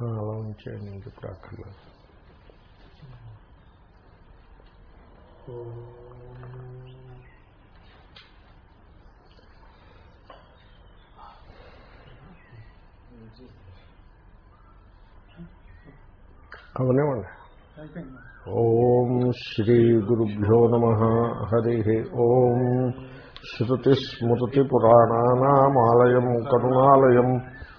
అలా ఉంచేయండి ఇంక ఇప్పుడు అక్కర్లేదు అవనివ్వండి. ఓం శ్రీ గురుభ్యో నమ. హరి. ఓం శృతిస్మృతిపురాణానామాలయం కరుణాలయం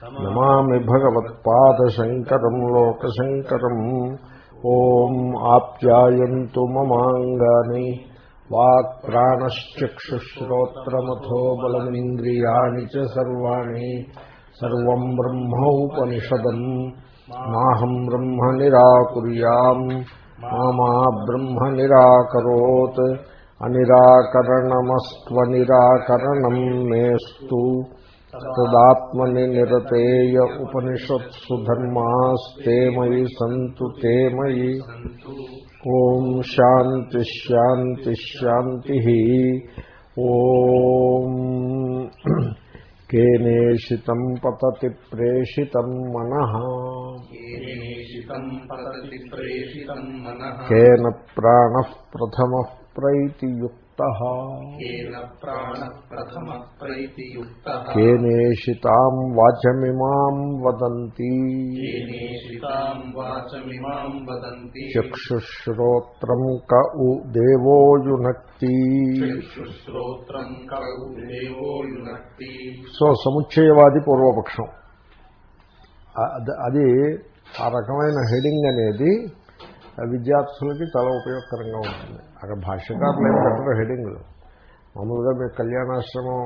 నమామి భగవత్పాదశంకరం లోకశంకరం. ఓం ఆప్యాయంతు మమాంగాని. వాక్ ప్రాణశ్చక్షుశ్రోత్రమథో బలమింద్రియాణి సర్వాణి. సర్వం బ్రహ్మోపనిషదం. మాహం బ్రహ్మ నిరాకుర్యాం. మామా బ్రహ్మ నిరాకరోత్. అనిరాకరణమస్వ నిరాకరణం మేస్తు. తదాత్మని నిరతేయ ఉపనిషత్సు ధర్మాస్తే మయి సంతు తే మయి. ఓం శాంతి శాంతి శాంతి. ఓం కేనేషితం పతతి ప్రేషితం మనః. కేన ప్రాణ ప్రథమ ప్రైతియుక్త. కేనేషితాం వాచమిమాం వదంతి. చక్షుశ్రోత్రం క ఉ దేవో యునక్తి. చక్షుశ్రోత్రం కౌ దేవో యునక్తి. సో సముచ్చయవాది పూర్వపక్షం. అది ఆ రకమైన హెడింగ్ అనేది విద్యార్థులకి చాలా ఉపయోగకరంగా ఉంటుంది. అక్కడ భాష్యకారులు ఏమి పెట్టరు హెడింగ్లు మామూలుగా మీరు కళ్యాణాశ్రమం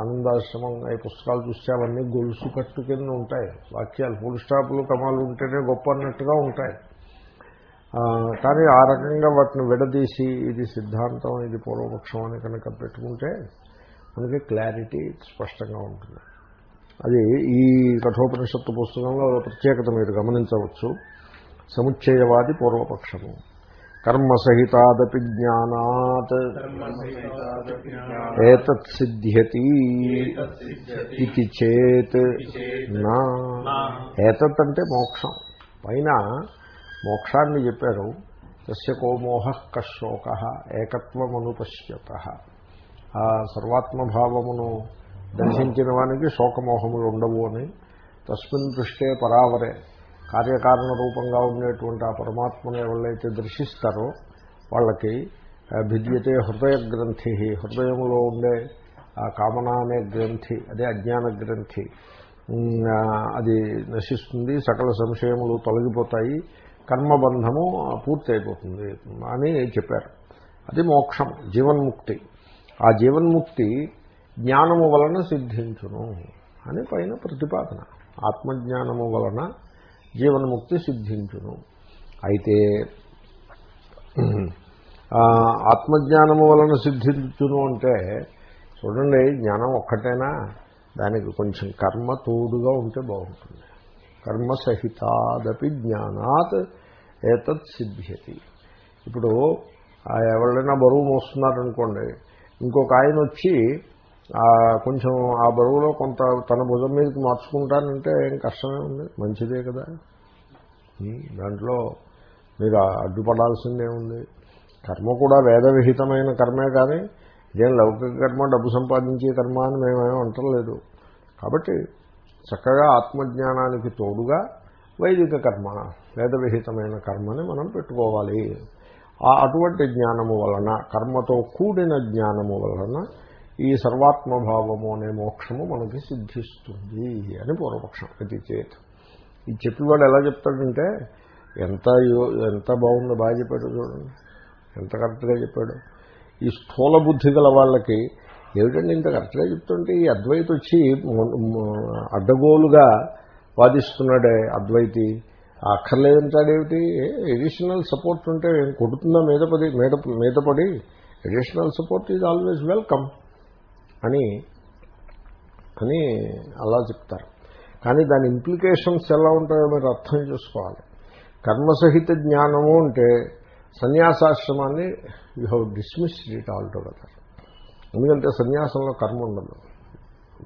ఆనందాశ్రమం ఈ పుస్తకాలు చూస్తే అవన్నీ గొలుసు కట్టు కింద ఉంటాయి. వాక్యాలు ఫుల్ స్టాప్లు కమాలు ఉంటేనే గొప్ప అన్నట్టుగా ఉంటాయి. కానీ ఆ రకంగా వాటిని విడదీసి ఇది సిద్ధాంతం ఇది పూర్వపక్షం అని కనుక పెట్టుకుంటే మనకి క్లారిటీ స్పష్టంగా ఉంటుంది. అది ఈ కఠోపనిషత్తు పుస్తకంలో ప్రత్యేకత మీరు గమనించవచ్చు. సముచ్చయవాది పూర్వపక్షము. కర్మసహితాదపి జ్ఞానాత్. ఏతత్ సిద్ధ్యతి. ఇది చేత్. నా. ఏతత్ అంటే మోక్షం. పైన మోక్షాన్ని చెప్పారు. తస్య కోమోహ కశోక. ఏకత్వమనుపశ్యత ఆ సర్వాత్మభావమును దర్శించిన వానికి శోకమోహములు ఉండవు అని. తస్మిన్ దృష్టే పరావరే. కార్యకారణ రూపంగా ఉండేటువంటి ఆ పరమాత్మను ఎవరైతే దర్శిస్తారో వాళ్ళకి భిద్యతే హృదయ గ్రంథి హృదయంలో ఉండే ఆ కామన అనే గ్రంథి అదే అజ్ఞాన గ్రంథి అది నశిస్తుంది సకల సంశయములు తొలగిపోతాయి కర్మబంధము పూర్తి అయిపోతుంది అని చెప్పారు. అది మోక్షం జీవన్ముక్తి. ఆ జీవన్ముక్తి జ్ఞానము వలన సిద్ధించును అని పైన ప్రతిపాదన. ఆత్మజ్ఞానము వలన జీవన్ముక్తి సిద్ధించును. అయితే ఆత్మజ్ఞానము వలన సిద్ధించును అంటే చూడండి జ్ఞానం ఒక్కటేనా? దానికి కొంచెం కర్మ తోడుగా ఉంటే బాగుంటుంది. కర్మ సహితాదపి జ్ఞానాత్ ఏతత్ సిద్ధ్యతి. ఇప్పుడు ఎవరైనా బరువు మోస్తున్నారనుకోండి ఇంకొక ఆయన వచ్చి కొంచెం ఆ బరువులో కొంత తన భుజం మీదకి మార్చుకుంటానంటే ఏం కష్టమే ఉంది. మంచిదే కదా. దాంట్లో మీరు అడ్డుపడాల్సిందే ఉంది. కర్మ కూడా వేదవిహితమైన కర్మే కానీ ఇదేం లౌకిక కర్మ డబ్బు సంపాదించే కర్మ అని మేమేం అంటలేదు. కాబట్టి చక్కగా ఆత్మజ్ఞానానికి తోడుగా వైదిక కర్మ వేదవిహితమైన కర్మని మనం పెట్టుకోవాలి. ఆ అటువంటి జ్ఞానము వలన కర్మతో కూడిన జ్ఞానము వలన ఈ సర్వాత్మభావము అనే మోక్షము మనకి సిద్ధిస్తుంది అని పూర్వపక్షం అది చేత్. ఈ చెప్పేవాడు ఎలా చెప్తాడంటే ఎంత ఎంత బాగుందో బాగా చెప్పాడు చూడండి. ఎంత కరెక్ట్గా చెప్పాడు. ఈ స్థూల బుద్ధి గల వాళ్ళకి ఏమిటండి ఇంత కరెక్ట్గా చెప్తుంటే ఈ అద్వైతి వచ్చి అడ్డగోలుగా వాదిస్తున్నాడే అద్వైతి. అక్కర్లేదంటాడేమిటి? ఎడిషనల్ సపోర్ట్ ఉంటే కొడుతుందా మీద పడి మీద మీద పడి additional support is always welcome అని అని అలా చెప్తారు. కానీ దాని ఇంప్లికేషన్స్ ఎలా ఉంటాయో మీరు అర్థం చేసుకోవాలి. కర్మసహిత జ్ఞానము అంటే సన్యాసాశ్రమాన్ని you have dismissed it altogether ఎందుకంటే సన్యాసంలో కర్మ ఉండదు.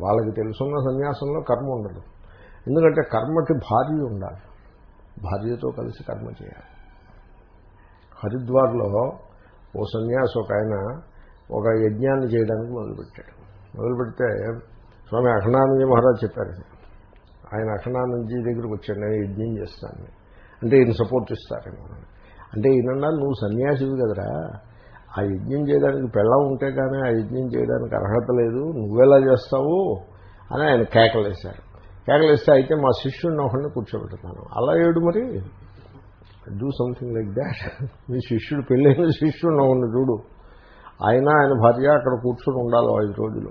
వాళ్ళకి తెలుసున్న సన్యాసంలో కర్మ ఉండదు. ఎందుకంటే కర్మకి భార్య ఉండాలి. భార్యతో కలిసి కర్మ చేయాలి. హరిద్వార్లో ఓ సన్యాసి ఒక ఆయన ఒక యజ్ఞాన్ని చేయడానికి మొదలుపెట్టాడు. మొదలుపెడితే స్వామి అఖండానందజీ మహారాజ్ చెప్పారు. ఆయన అఖండానందజీ దగ్గరికి వచ్చాడు. నేను యజ్ఞం చేస్తాను. అంటే ఈయన సపోర్ట్ ఇస్తారేమో. అంటే ఈయనన్నా నువ్వు సన్యాసివి కదరా. ఆ యజ్ఞం చేయడానికి పెళ్ళం ఉంటే కానీ ఆ యజ్ఞం చేయడానికి అర్హత లేదు. నువ్వెలా చేస్తావు? అని ఆయన కేకలేశారు. కేకలేస్తే అయితే మా శిష్యుడిని ఒకరిని కూర్చోబెడతాను అలా ఏడు మరి? డూ సంథింగ్ లైక్ దాట్ మీ శిష్యుడు పెళ్ళైన శిష్యుడిని ఒకరిని చూడు. ఆయన ఆయన భార్య అక్కడ కూర్చొని ఉండాలి ఐదు రోజులు.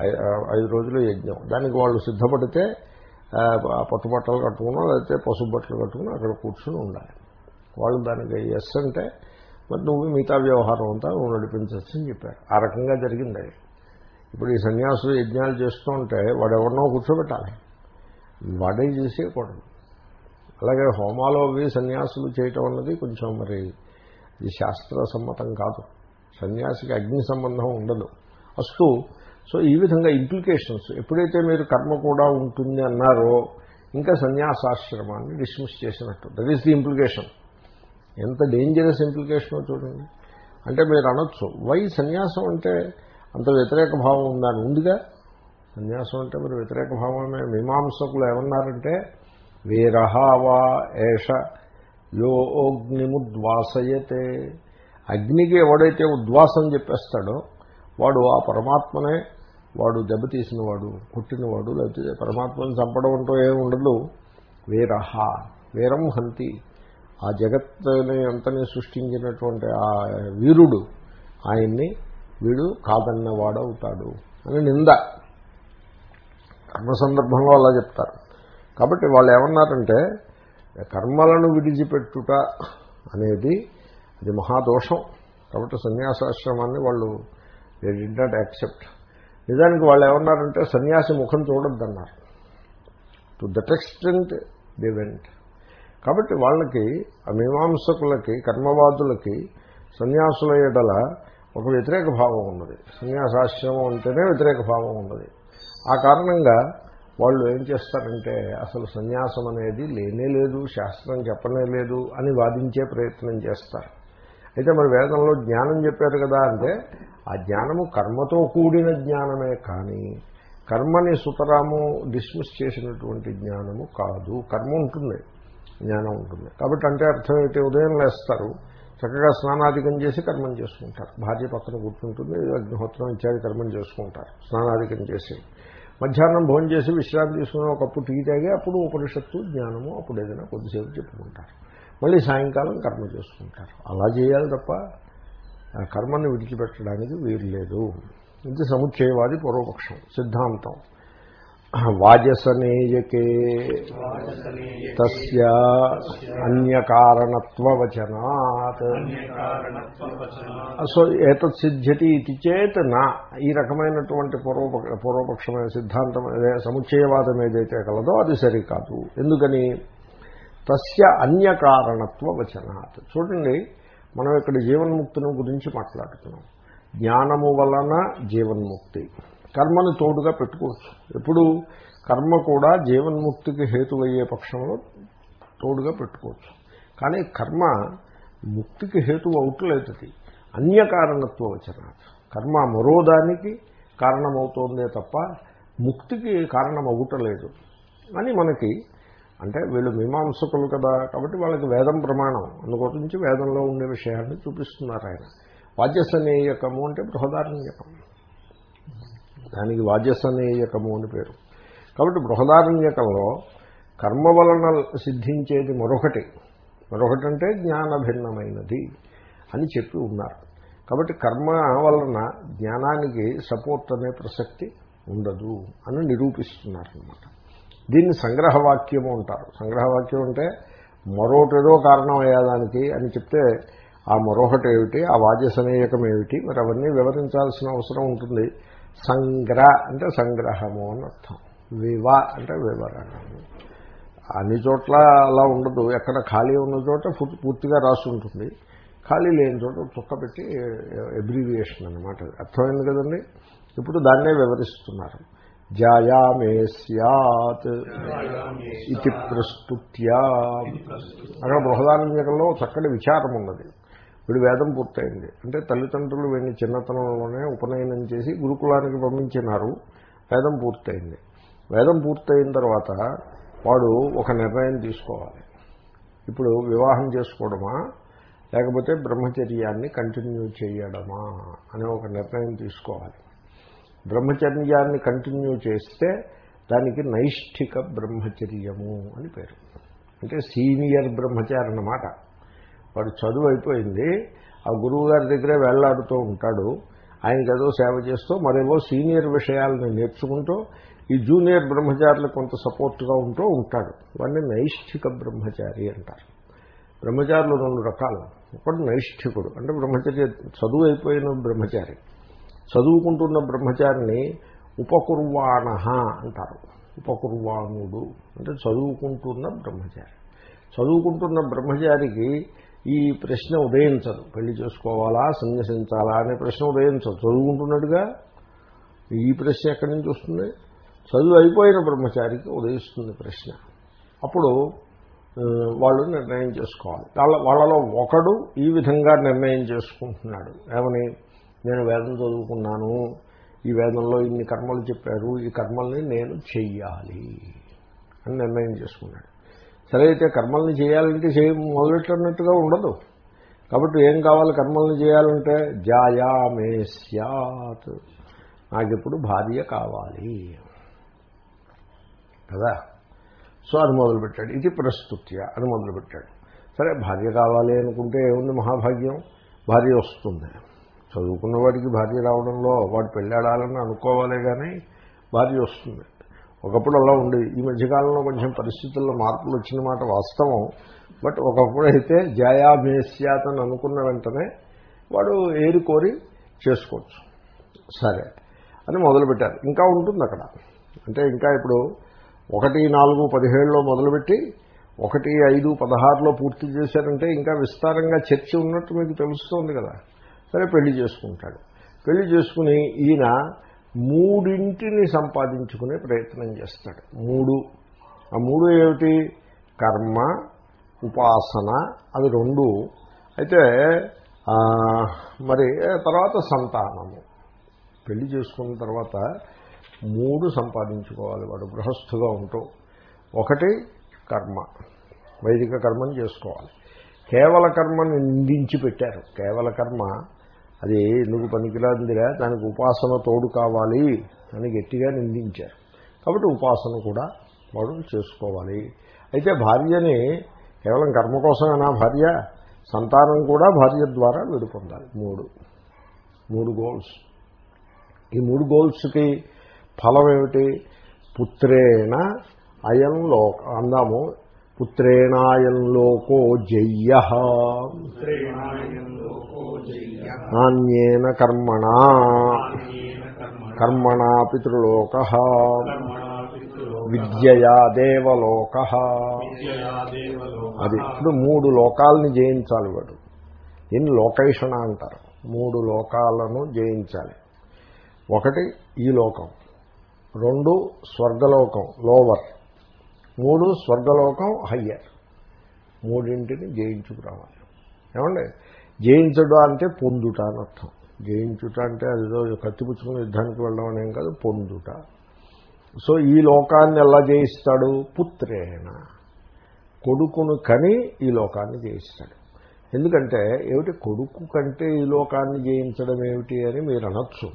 ఐ- ఐదు రోజులు యజ్ఞం. దానికి వాళ్ళు సిద్ధపడితే ఆ, పట్టుబట్టలు కట్టుకున్నా లేకపోతే పసుపు బట్టలు కట్టుకుని అక్కడ కూర్చుని ఉండాలి. వాళ్ళు దానికి ఎస్ అంటే మరి నువ్వు మిగతా వ్యవహారం అంతా నువ్వు నడిపించవచ్చు అని చెప్పారు. ఆ రకంగా జరిగింది ఇప్పుడు ఈ సన్యాసులు యజ్ఞాలు చేస్తూ ఉంటే వాడు ఎవరినో కూర్చోబెట్టాలి. వాడే చేసేయకూడదు. అలాగే హోమాలు అవి సన్యాసులు చేయటం అన్నది కొంచెం మరి ఇది శాస్త్ర సమ్మతం కాదు. సన్యాసికి అగ్ని సంబంధం ఉండదు. అస్తు సో ఈ విధంగా ఇంప్లికేషన్స్ ఎప్పుడైతే మీరు కర్మ కూడా ఉంటుంది అన్నారో ఇంకా సన్యాసాశ్రమాన్ని డిస్మిస్ చేసినట్టు. దట్ ఈస్ ది ఇంప్లికేషన్ ఎంత డేంజరస్ ఇంప్లికేషనో చూడండి. అంటే మీరు అనొచ్చు వై సన్యాసం అంటే అంత వ్యతిరేక భావం ఉందని ఉందిగా. సన్యాసం అంటే మరి వ్యతిరేక భావమే. మీమాంసకులు ఏమన్నారంటే వీరహావా ఏష యో అగ్నిముద్వాసయతే అగ్నికి ఎవడైతే ఉద్వాసం చెప్పేస్తాడో వాడు ఆ పరమాత్మనే వాడు దెబ్బతీసినవాడు కొట్టినవాడు లేకపోతే పరమాత్మను చంపడం అంటూ ఏమి ఉండదు. వీరహ వీరం హంతి. ఆ జగత్తుని అంతని సృష్టించినటువంటి ఆ వీరుడు ఆయన్ని వీడు కాదన్నవాడవుతాడు అని నింద. కర్మ సందర్భంలో అలా చెప్తారు. కాబట్టి వాళ్ళు ఏమన్నారంటే కర్మలను విడిచిపెట్టుట అనేది ఇది మహాదోషం. కాబట్టి సన్యాసాశ్రమాన్ని వాళ్ళు దే డి నాట్ యాక్సెప్ట్ నిజానికి వాళ్ళు ఏమన్నారంటే సన్యాసి ముఖం చూడొద్దన్నారు. To that extent the went కాబట్టి వాళ్ళకి ఆ మీమాంసకులకి కర్మవాదులకి సన్యాసుల ఎడల ఒక వ్యతిరేక భావం ఉన్నది. సన్యాసాశ్రమం అంటేనే వ్యతిరేక భావం ఉన్నది. ఆ కారణంగా వాళ్ళు ఏం చేస్తారంటే అసలు సన్యాసం అనేది లేనే లేదు శాస్త్రం చెప్పనే లేదు అని వాదించే ప్రయత్నం చేస్తారు. అయితే మరి వేదంలో జ్ఞానం చెప్పారు కదా అంటే ఆ జ్ఞానము కర్మతో కూడిన జ్ఞానమే కానీ కర్మని సుతరాము డిస్మిస్ చేసినటువంటి జ్ఞానము కాదు. కర్మ ఉంటుంది జ్ఞానం ఉంటుంది. కాబట్టి అంటే అర్థం ఏంటి? ఉదయం లేస్తారు చక్కగా స్నానాధికం చేసి కర్మం చేసుకుంటారు. భార్య పక్కన కూర్చుంటుంది అగ్నిహోత్రం ఇత్యాది కర్మం చేసుకుంటారు స్నానాధికం చేసి. మధ్యాహ్నం భోజనం చేసి విశ్రాంతి తీసుకుని ఒకప్పుడు టీ తాగి అప్పుడు ఉపనిషత్తు జ్ఞానము అప్పుడు ఏదైనా కొద్దిసేపు చెప్పుకుంటారు. మళ్ళీ సాయంకాలం కర్మ చేసుకుంటారు. అలా చేయాలి తప్ప కర్మను విడిచిపెట్టడానికి వీలు లేదు ఇది సముచ్చయవాది పూర్వపక్షం సిద్ధాంతం. వాజసనేయకే తస్య అన్యకారణత్వవచనాత్. సో ఏతత్ సిద్ధ్యతి ఇది చేత నా. ఈ రకమైనటువంటి పూర్వపక్ష పూర్వపక్షమైన సిద్ధాంతం సముచ్చయవాదం ఏదైతే కలదో అది సరికాదు. ఎందుకని? తస్య అన్యకారణత్వ వచనాత్ చూడండి మనం ఇక్కడ జీవన్ముక్తిని గురించి మాట్లాడుతున్నాం. జ్ఞానము వలన జీవన్ముక్తి. కర్మను తోడుగా పెట్టుకోవచ్చు. ఎప్పుడు కర్మ కూడా జీవన్ముక్తికి హేతువయ్యే పక్షంలో తోడుగా పెట్టుకోవచ్చు. కానీ కర్మ ముక్తికి హేతు అవుట్లేదు అది. అన్యకారణత్వ వచన కర్మ మరో దానికి కారణమవుతోందే తప్ప ముక్తికి కారణం అవుటలేదు అని మనకి అంటే వీళ్ళు మీమాంసకులు కదా కాబట్టి వాళ్ళకి వేదం ప్రమాణం. అందుకోసం వేదంలో ఉండే విషయాన్ని చూపిస్తున్నారు ఆయన. వాద్యసనేయకము అంటే బృహదారణ్యకం. దానికి వాద్యసనేయకము అని పేరు. కాబట్టి బృహదారణ్యకంలో కర్మ వలన సిద్ధించేది మరొకటి. మరొకటి అంటే జ్ఞాన భిన్నమైనది అని చెప్పి ఉన్నారు. కాబట్టి కర్మ వలన జ్ఞానానికి సపోర్ట్ అనే ప్రసక్తి ఉండదు అని నిరూపిస్తున్నారు అన్నమాట దీన్ని సంగ్రహవాక్యము అంటారు. సంగ్రహవాక్యం అంటే మరొకటేదో కారణం అయ్యేదానికి అని చెప్తే ఆ మరొకటి ఏమిటి ఆ వాద్యసనేయకం ఏమిటి మరి అవన్నీ వివరించాల్సిన అవసరం ఉంటుంది. సంగ్రహ అంటే సంగ్రహము అని అర్థం. వివ అంటే వివరణము అన్ని చోట్ల అలా ఉండదు. ఎక్కడ ఖాళీ ఉన్న చోట పూర్తిగా రాసి ఉంటుంది. ఖాళీ లేని చోట చుక్క పెట్టి ఎబ్రివియేషన్ అనమాట అర్థమైంది కదండి? ఇప్పుడు దాన్నే వివరిస్తున్నారు. జాయామే స్యాత్ ఇది ప్రస్తుత్యా. అక్కడ బృహదారంలో చక్కటి విచారం ఉన్నది. వీడు వేదం పూర్తయింది. అంటే తల్లిదండ్రులు వీడిని చిన్నతనంలోనే ఉపనయనం చేసి గురుకులానికి పంపించినారు. వేదం పూర్తయింది. వేదం పూర్తయిన తర్వాత వాడు ఒక నిర్ణయం తీసుకోవాలి. ఇప్పుడు వివాహం చేసుకోవడమా? లేకపోతే బ్రహ్మచర్యాన్ని కంటిన్యూ చేయడమా? అనే ఒక నిర్ణయం తీసుకోవాలి. బ్రహ్మచర్యాన్ని కంటిన్యూ చేస్తే దానికి నైష్ఠిక బ్రహ్మచర్యము అని పేరు. అంటే సీనియర్ బ్రహ్మచారి అన్నమాట. వాడు చదువు అయిపోయింది ఆ గురువు గారి దగ్గరే వెళ్ళాడుతూ ఉంటాడు. ఆయనకి ఏదో సేవ చేస్తూ మరేవో సీనియర్ విషయాలను నేర్చుకుంటూ ఈ జూనియర్ బ్రహ్మచారులకు కొంత సపోర్ట్గా ఉంటూ ఉంటాడు. వాడిని నైష్ఠిక బ్రహ్మచారి అంటారు. బ్రహ్మచారులు రెండు రకాలు. ఒకటి నైష్ఠికుడు అంటే బ్రహ్మచర్య చదువు అయిపోయిన బ్రహ్మచారి. చదువుకుంటున్న బ్రహ్మచారిని ఉపకుర్వాణ అంటారు. ఉపకుర్వాణుడు అంటే చదువుకుంటున్న బ్రహ్మచారి. చదువుకుంటున్న బ్రహ్మచారికి ఈ ప్రశ్న ఉదయించదు. పెళ్ళి చేసుకోవాలా సన్యసించాలా అనే ప్రశ్న ఉదయించదు. చదువుకుంటున్నాడుగా? ఈ ప్రశ్న ఎక్కడి నుంచి వస్తుంది? చదువు అయిపోయిన బ్రహ్మచారికి ఉదయిస్తుంది ప్రశ్న. అప్పుడు వాళ్ళు నిర్ణయం చేసుకోవాలి. వాళ్ళ వాళ్ళలో ఒకడు ఈ విధంగా నిర్ణయం చేసుకుంటున్నాడు. ఏమని? నేను వేదం చదువుకున్నాను. ఈ వేదంలో ఇన్ని కర్మలు చెప్పారు. ఈ కర్మల్ని నేను చెయ్యాలి అని నిర్ణయం చేసుకున్నాడు. సరే అయితే కర్మల్ని చేయాలంటే చేయ మొదలెట్టినట్టుగా ఉండదు. కాబట్టి ఏం కావాలి కర్మల్ని చేయాలంటే? జాయామే నాకు ఎప్పుడు భార్య కావాలి. కదా? సో అది మొదలుపెట్టాడు. ఇది ప్రస్తుత్య అని మొదలుపెట్టాడు. సరే భార్య కావాలి అనుకుంటే ఏముంది మహాభాగ్యం? భార్య వస్తుంది. చదువుకున్న వాడికి భార్య రావడంలో వాడు పెళ్ళాడాలని అనుకోవాలే కానీ భార్య వస్తుంది. ఒకప్పుడు అలా ఉండేది. ఈ మధ్యకాలంలో కొంచెం పరిస్థితుల్లో మార్పులు వచ్చిన మాట వాస్తవం. బట్ ఒకప్పుడు అయితే జయాభేస్యాత్ అని అనుకున్న వెంటనే వాడు ఏరి కోరి చేసుకోవచ్చు. సరే. అని మొదలుపెట్టారు. ఇంకా ఉంటుంది అక్కడ. అంటే ఇంకా ఇప్పుడు ఒకటి నాలుగు పదిహేడులో మొదలుపెట్టి ఒకటి ఐదు పదహారులో పూర్తి చేశారంటే ఇంకా విస్తారంగా చర్చ ఉన్నట్టు మీకు తెలుస్తోంది కదా. సరే పెళ్ళి చేసుకుంటాడు. పెళ్ళి చేసుకుని ఈయన మూడింటిని సంపాదించుకునే ప్రయత్నం చేస్తాడు. మూడు. ఆ మూడు ఏమిటి? కర్మ ఉపాసన అవి రెండు. అయితే మరి తర్వాత సంతానము. పెళ్ళి చేసుకున్న తర్వాత మూడు సంపాదించుకోవాలి. వాడు గృహస్థుగా ఉంటూ. ఒకటి కర్మ. వైదిక కర్మను చేసుకోవాలి. కేవల కర్మని నిందించి పెట్టారు. కేవల కర్మ అది ఎందుకు పనికిరాందిరా దానికి ఉపాసన తోడు కావాలి అని గట్టిగా నిందించారు. కాబట్టి ఉపాసన కూడా వాడు చేసుకోవాలి. అయితే భార్యని కేవలం కర్మ కోసమేనా భార్య? సంతానం కూడా భార్య ద్వారా వీడు పొందాలి మూడు. మూడు గోల్స్ ఈ మూడు గోల్స్కి ఫలం ఏమిటి పుత్రేణ అయం లోక అందాము పుత్రేణాయం లోకో జయ్య. నాణ్యేన కర్మణా. కర్మణా పితృలోక. విద్యయా దేవలోక. అది ఇప్పుడు మూడు లోకాలని జయించాలి వాడు. దీన్ని లోకేషణ అంటారు? మూడు లోకాలను జయించాలి. ఒకటి ఈ లోకం రెండు స్వర్గలోకం లోవర్. మూడు స్వర్గలోకం హయ్యర్ మూడింటిని జయించుకురావాలి ఏమండి? జయించడం అంటే పొందుట అని అర్థం. జయించుట అంటే అదిదో కత్తిపుచ్చుకుని యుద్ధానికి వెళ్ళడం అనేం కాదు పొందుట. సో ఈ లోకాన్ని ఎలా జయిస్తాడు? పుత్రేణ. కొడుకును కని ఈ లోకాన్ని జయిస్తాడు. ఎందుకంటే ఏమిటి? కొడుకు కంటే ఈ లోకాన్ని జయించడం ఏమిటి అని మీరు అనొచ్చు.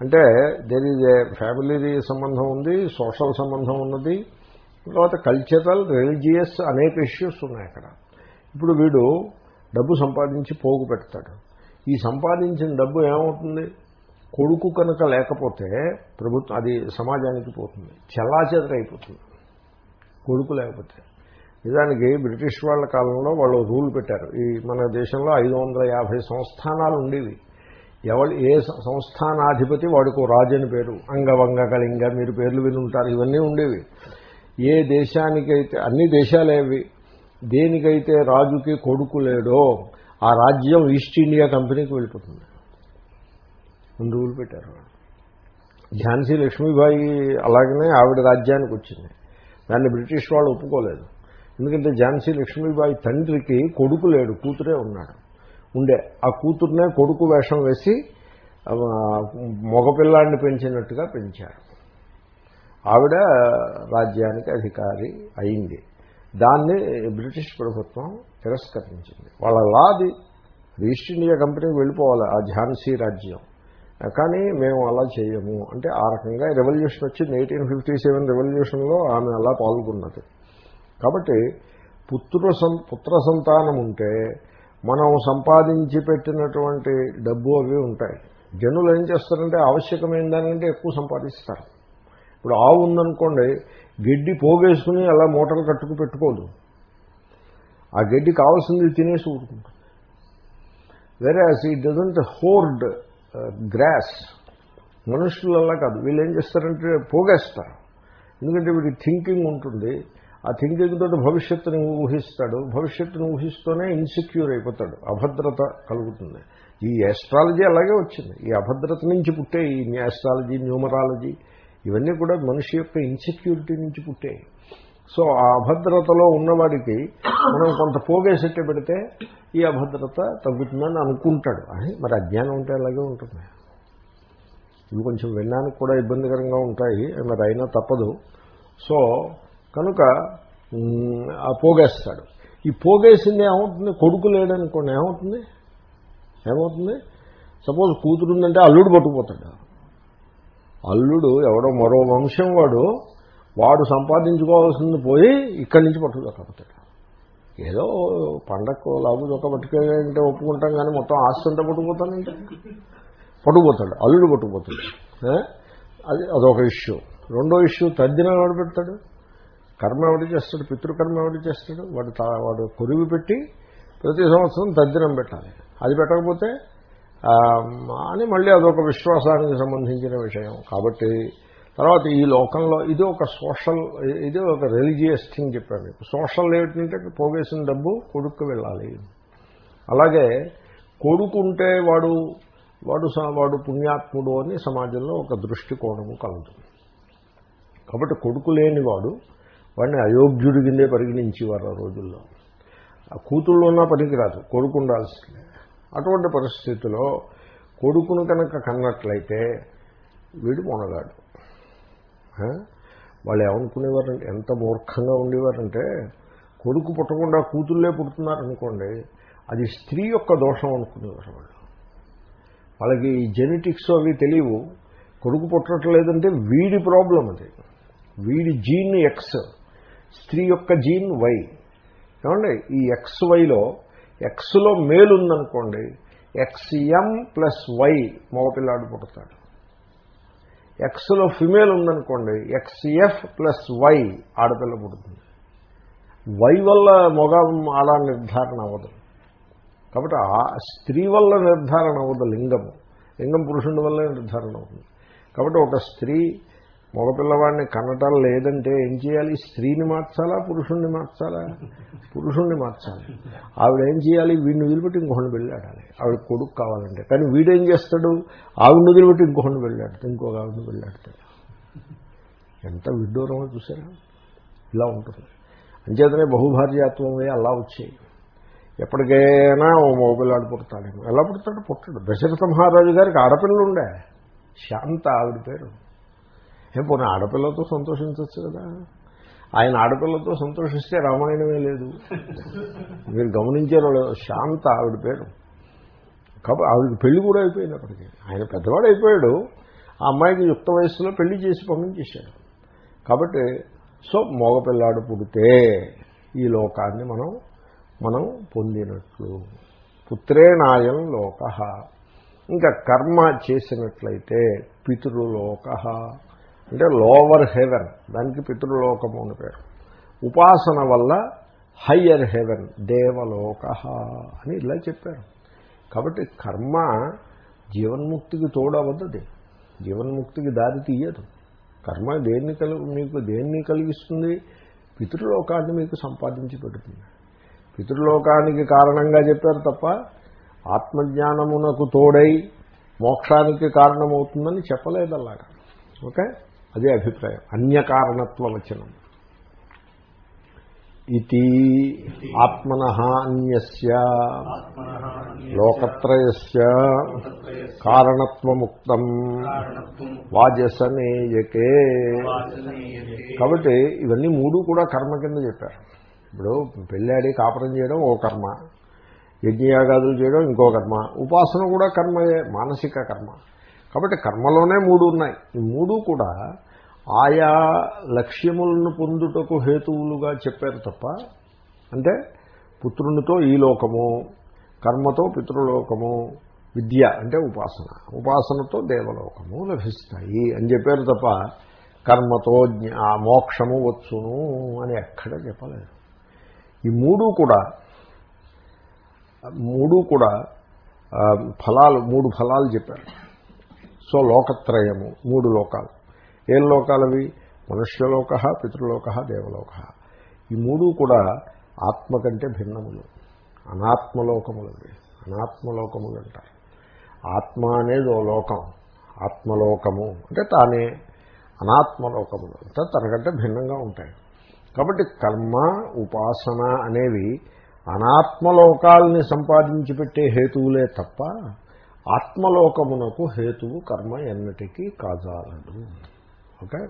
అంటే దేర్ ఈజ్ ఏ ఫ్యామిలీ సంబంధం ఉంది సోషల్ సంబంధం ఉన్నది తర్వాత కల్చరల్ రిలీజియస్ అనేక ఇష్యూస్ ఉన్నాయి అక్కడ. ఇప్పుడు వీడు డబ్బు సంపాదించి పోగు పెడతాడు. ఈ సంపాదించిన డబ్బు ఏమవుతుంది? కొడుకు కనుక లేకపోతే ప్రభుత్వం అది సమాజానికి పోతుంది. చెల్లాచెదరైపోతుంది కొడుకు లేకపోతే. నిజానికి బ్రిటిష్ వాళ్ళ కాలంలో వాళ్ళు రూల్ పెట్టారు. ఈ మన దేశంలో ఐదు వందల యాభై సంస్థానాలు ఉండేవి. ఎవరు ఏ సంస్థానాధిపతి వాడికో రాజు అని పేరు? అంగవంగ కళింగ మీరు పేర్లు విని ఉంటారు. ఇవన్నీ ఉండేవి. ఏ దేశానికైతే అన్ని దేశాలేవి దేనికైతే రాజుకి కొడుకు లేడో ఆ రాజ్యం ఈస్ట్ ఇండియా కంపెనీకి వెళ్ళిపోతుంది. ముందు రూల్ పెట్టారు ఝాన్సీ లక్ష్మీబాయి అలాగనే ఆవిడ రాజ్యానికి వచ్చింది. దాన్ని బ్రిటిష్ వాళ్ళు ఒప్పుకోలేదు. ఎందుకంటే ఝాన్సీ లక్ష్మీబాయి తండ్రికి కొడుకు లేడు కూతురే ఉన్నాడు. ఉండే ఆ కూతుర్నే కొడుకు వేషం వేసి మగపిల్లాన్ని మగపిల్లాడిని పెంచినట్టుగా పెంచారు. ఆవిడ రాజ్యానికి అధికారి అయింది. దాన్ని బ్రిటిష్ ప్రభుత్వం తిరస్కరించింది. వాళ్ళ లాది ఈస్ట్ ఇండియా కంపెనీకి వెళ్ళిపోవాలి ఆ ఝాన్సీ రాజ్యం. కానీ మేము అలా చేయము. అంటే ఆ రకంగా రెవల్యూషన్ వచ్చింది. ఎయిటీన్ ఫిఫ్టీ సెవెన్ రెవల్యూషన్లో ఆమె అలా పాల్గొన్నది. కాబట్టి పుత్ర సం పుత్ర సంతానం ఉంటే మనం సంపాదించి పెట్టినటువంటి డబ్బు అవి ఉంటాయి. జనులు ఏం చేస్తారంటే ఆవశ్యకమైన దానికంటే ఎక్కువ సంపాదిస్తారు. ఇప్పుడు ఆవు ఉందనుకోండి గడ్డి పోగేసుకుని అలా మూటలు కట్టుకు పెట్టుకోదు. ఆ గడ్డి కావాల్సింది తినేసి ఊరుకుంటుంది వేరే ఇట్ డజంట్ హోర్డ్ గ్రాస్ మనుషులలా కాదు. వీళ్ళు ఏం చేస్తారంటే పోగేస్తారు. ఎందుకంటే వీడి థింకింగ్ ఉంటుంది. ఆ థింకింగ్ తోటి భవిష్యత్తుని ఊహిస్తాడు. భవిష్యత్తుని ఊహిస్తూనే ఇన్సెక్యూర్ అయిపోతాడు. అభద్రత కలుగుతుంది. ఈ ఆస్ట్రాలజీ అలాగే వచ్చింది. ఈ అభద్రత నుంచి పుట్టే ఈ ఆస్ట్రాలజీ న్యూమరాలజీ ఇవన్నీ కూడా మనిషి యొక్క ఇన్సెక్యూరిటీ నుంచి పుట్టాయి సో ఆ అభద్రతలో ఉన్నవాడికి మనం కొంత పోగేసెట్టు పెడితే ఈ అభద్రత తగ్గుతుందని అనుకుంటాడు. అని మరి అజ్ఞానం ఉంటే అలాగే ఉంటుంది. ఇవి కొంచెం వినడానికి కూడా ఇబ్బందికరంగా ఉంటాయి. మరి అయినా తప్పదు. సో కనుక ఆ పోగేస్తాడు. ఈ పోగేసింది ఏమవుతుంది? కొడుకు లేడనుకోండి. ఏమవుతుంది? ఏమవుతుంది? సపోజ్ కూతురు ఉందంటే అల్లుడు పట్టుకుపోతాడు. అల్లుడు ఎవడో మరో వంశం వాడు వాడు సంపాదించుకోవాల్సింది పోయి ఇక్కడి నుంచి పట్టుకోకపోతాడు ఏదో పండగకు లాభం ఒక పట్టుకోవాలంటే ఒప్పుకుంటాం కానీ మొత్తం ఆస్తి అంతా పట్టుకుపోతానంటే? పట్టుకుపోతాడు. అల్లుడు పట్టుకుపోతాడు. అది అదొక ఇష్యూ. రెండో ఇష్యూ తద్దినం ఎవడు పెడతాడు? కర్మ ఎవడు చేస్తాడు? పితృకర్మ ఎవడు చేస్తాడు? వాడు వాడు కొరివి పెట్టి ప్రతి సంవత్సరం తద్దినం పెట్టాలి. అది పెట్టకపోతే అని మళ్ళీ అదొక విశ్వాసానికి సంబంధించిన విషయం. కాబట్టి తర్వాత ఈ లోకంలో ఇది ఒక సోషల్ ఇది ఒక రిలీజియస్ థింగ్ చెప్పాను మీకు. సోషల్ ఏమిటంటే పోగేసిన డబ్బు కొడుక్కు వెళ్ళాలి. అలాగే కొడుకుంటే వాడు వాడు స- వాడు పుణ్యాత్ముడు అని సమాజంలో ఒక దృష్టికోణము కలదు. కాబట్టి కొడుకు లేనివాడు వాడిని అయోగ్యుడి కిందే పరిగణించేవారు ఆ రోజుల్లో. ఆ కూతుళ్ళు ఉన్నా పనికిరాదు కొడుకు ఉండాల్సిందే. అటువంటి పరిస్థితిలో కొడుకును కనుక కన్నట్లయితే వీడు మొనగాడు. వాళ్ళు ఏమనుకునేవారంటే ఎంత మూర్ఖంగా ఉండేవారంటే కొడుకు పుట్టకుండా కూతుళ్ళే పుడుతున్నారనుకోండి అది స్త్రీ యొక్క దోషం అనుకునేవారు వాళ్ళు. వాళ్ళకి ఈ జెనెటిక్స్ అవి తెలియవు. కొడుకు పుట్టట్లేదంటే వీడి ప్రాబ్లం అది. వీడి జీన్ ఎక్స్ స్త్రీ యొక్క జీన్ వై ఏమండి? ఈ ఎక్స్ వైలో ఎక్స్లో మేలు ఉందనుకోండి ఎక్స్ఎం ప్లస్ వై మగపిల్లాడు పుడతాడు. ఎక్స్లో ఫిమేల్ ఉందనుకోండి ఎక్స్ఎఫ్ ప్లస్ వై ఆడపిల్ల పుడుతుంది. వై వల్ల మగ ఆడ నిర్ధారణ అవ్వదు. కాబట్టి ఆ స్త్రీ వల్ల నిర్ధారణ అవ్వదు లింగము. లింగం పురుషుని వల్ల నిర్ధారణ అవుతుంది. కాబట్టి ఒక స్త్రీ మగపిల్లవాడిని కనటం లేదంటే ఏం చేయాలి? స్త్రీని మార్చాలా? పురుషుణ్ణి మార్చాలా? పురుషుణ్ణి మార్చాలి. ఆవిడ ఏం చేయాలి? వీడిని వదిలిపెట్టి ఇంకొకటి వెళ్ళాడాలి ఆవిడ కొడుకు కావాలంటే. కానీ వీడేం చేస్తాడు? ఆవిడ వదిలిపెట్టి ఇంకొకటి వెళ్ళాడు ఇంకొక ఆవిడని వెళ్ళాడతాడు ఎంత విడ్డూరమో చూసారా? ఇలా ఉంటుంది. అంచేతనే బహుభార్యాత్వమే అలా వచ్చాయి. ఎప్పటికైనా ఓ మగపిల్లాడు పుడతాడేమో. ఎలా పుడతాడు? పుట్టాడు. దశరథ మహారాజు గారికి ఆడపిల్లలు ఉండే శాంత ఆవిడ పేరు. ఏం పోనీ ఆడపిల్లతో సంతోషించవచ్చు కదా? ఆయన ఆడపిల్లతో సంతోషిస్తే రామాయణమే లేదు. మీరు గమనించారో శాంత ఆవిడ పేరు. కాబట్టి ఆవిడకి పెళ్ళి కూడా అయిపోయింది అప్పటికి. ఆయన పెద్దవాడు అయిపోయాడు. ఆ అమ్మాయికి యుక్త వయస్సులో పెళ్ళి చేసి పంపించేశాడు. కాబట్టి సో మగపిల్లాడు పుడితే ఈ లోకాన్ని మనం మనం పొందినట్లు. పుత్రేణాయం లోక. ఇంకా కర్మ చేసినట్లయితే పితృలోక. అంటే లోవర్ హెవెన్. దానికి పితృలోకము అని పేరు. ఉపాసన వల్ల హయ్యర్ హెవెన్ దేవలోక అని ఇలా చెప్పారు. కాబట్టి కర్మ జీవన్ముక్తికి తోడవద్దది జీవన్ముక్తికి దారి తీయదు. కర్మ దేన్ని కలిగి మీకు దేన్ని కలిగిస్తుంది? పితృలోకాన్ని మీకు సంపాదించి పెడుతుంది. పితృలోకానికి కారణంగా చెప్పారు తప్ప ఆత్మజ్ఞానమునకు తోడై మోక్షానికి కారణమవుతుందని చెప్పలేదు అలాగా. ఓకే? అదే అభిప్రాయం. అన్యకారణత్వ వచనం ఇది ఆత్మన అన్యస్య. లోకత్రయస్య. కారణత్వముక్తం. వాజసనేయకే కాబట్టి ఇవన్నీ మూడు కూడా కర్మ కింద చెప్పారు. ఇప్పుడు పెళ్ళాడి కాపురం చేయడం ఓ కర్మ. యజ్ఞయాగాదులు చేయడం ఇంకో కర్మ. ఉపాసన కూడా కర్మయే మానసిక కర్మ. కాబట్టి కర్మలోనే మూడు ఉన్నాయి. ఈ మూడు కూడా ఆయా లక్ష్యములను పొందుటకు హేతువులుగా చెప్పారు తప్ప అంటే పుత్రునితో ఈ లోకము కర్మతో పితృలోకము విద్య అంటే ఉపాసన. ఉపాసనతో దేవలోకము లభిస్తాయి అని చెప్పారు తప్ప కర్మతో మోక్షము వచ్చును అని ఎక్కడ చెప్పలేదు. ఈ మూడు కూడా మూడు కూడా ఫలాలు మూడు ఫలాలు చెప్పారు. సో లోకత్రయము మూడు లోకాలు. ఏం లోకాలవి? మనుష్యలోక పితృలోక దేవలోక. ఈ మూడు కూడా ఆత్మ కంటే భిన్నములు. అనాత్మలోకములవి. అనాత్మలోకములు అంటారు ఆత్మ అనేది ఓ లోకం. ఆత్మలోకము. అంటే తానే అనాత్మలోకములు. అంటే తనకంటే భిన్నంగా ఉంటాయి. కాబట్టి కర్మ ఉపాసన అనేవి అనాత్మలోకాల్ని సంపాదించి పెట్టే హేతువులే తప్ప ఆత్మలోకమునకు హేతువు కర్మ ఎన్నటికీ కాజాలడు ఓకే?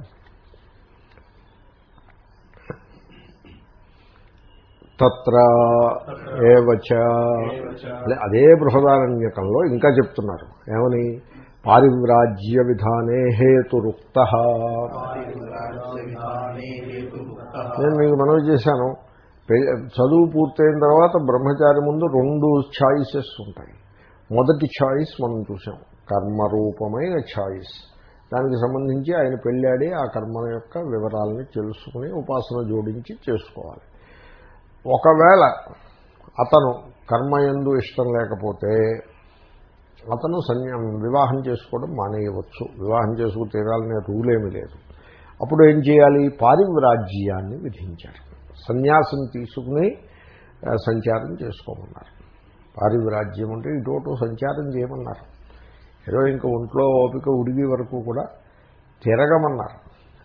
తత్ర ఏవచ అదే బృహదారణ్యకంలో ఇంకా చెప్తున్నారు. ఏమని? పారివ్రాజ్య విధానే హేతురుక్త. నేను మీకు మనవి చేశాను. చదువు పూర్తయిన తర్వాత బ్రహ్మచారి ముందు రెండు ఛాయిసెస్ ఉంటాయి. మొదటి ఛాయిస్ మనం చూసాం. కర్మరూపమైన ఛాయిస్. దానికి సంబంధించి ఆయన పెళ్ళాడి ఆ కర్మ యొక్క వివరాలని తెలుసుకుని ఉపాసన జోడించి చేసుకోవాలి. ఒకవేళ అతను కర్మయందు ఇష్టం లేకపోతే అతను సన్యా వివాహం చేసుకోవడం మానేయవచ్చు. వివాహం చేసుకు తీరాలనే రూల్ ఏమీ లేదు. అప్పుడు ఏం చేయాలి? పారివ్రాజ్యాన్ని విధించారు సన్యాసం తీసుకుని సంచారం చేసుకోమన్నారు. పారివిరాజ్యం అంటే ఇటు సంచారం చేయమన్నారు. ఏదో ఇంకా ఒంట్లో ఓపిక ఉడిగి వరకు కూడా తిరగమన్నారు.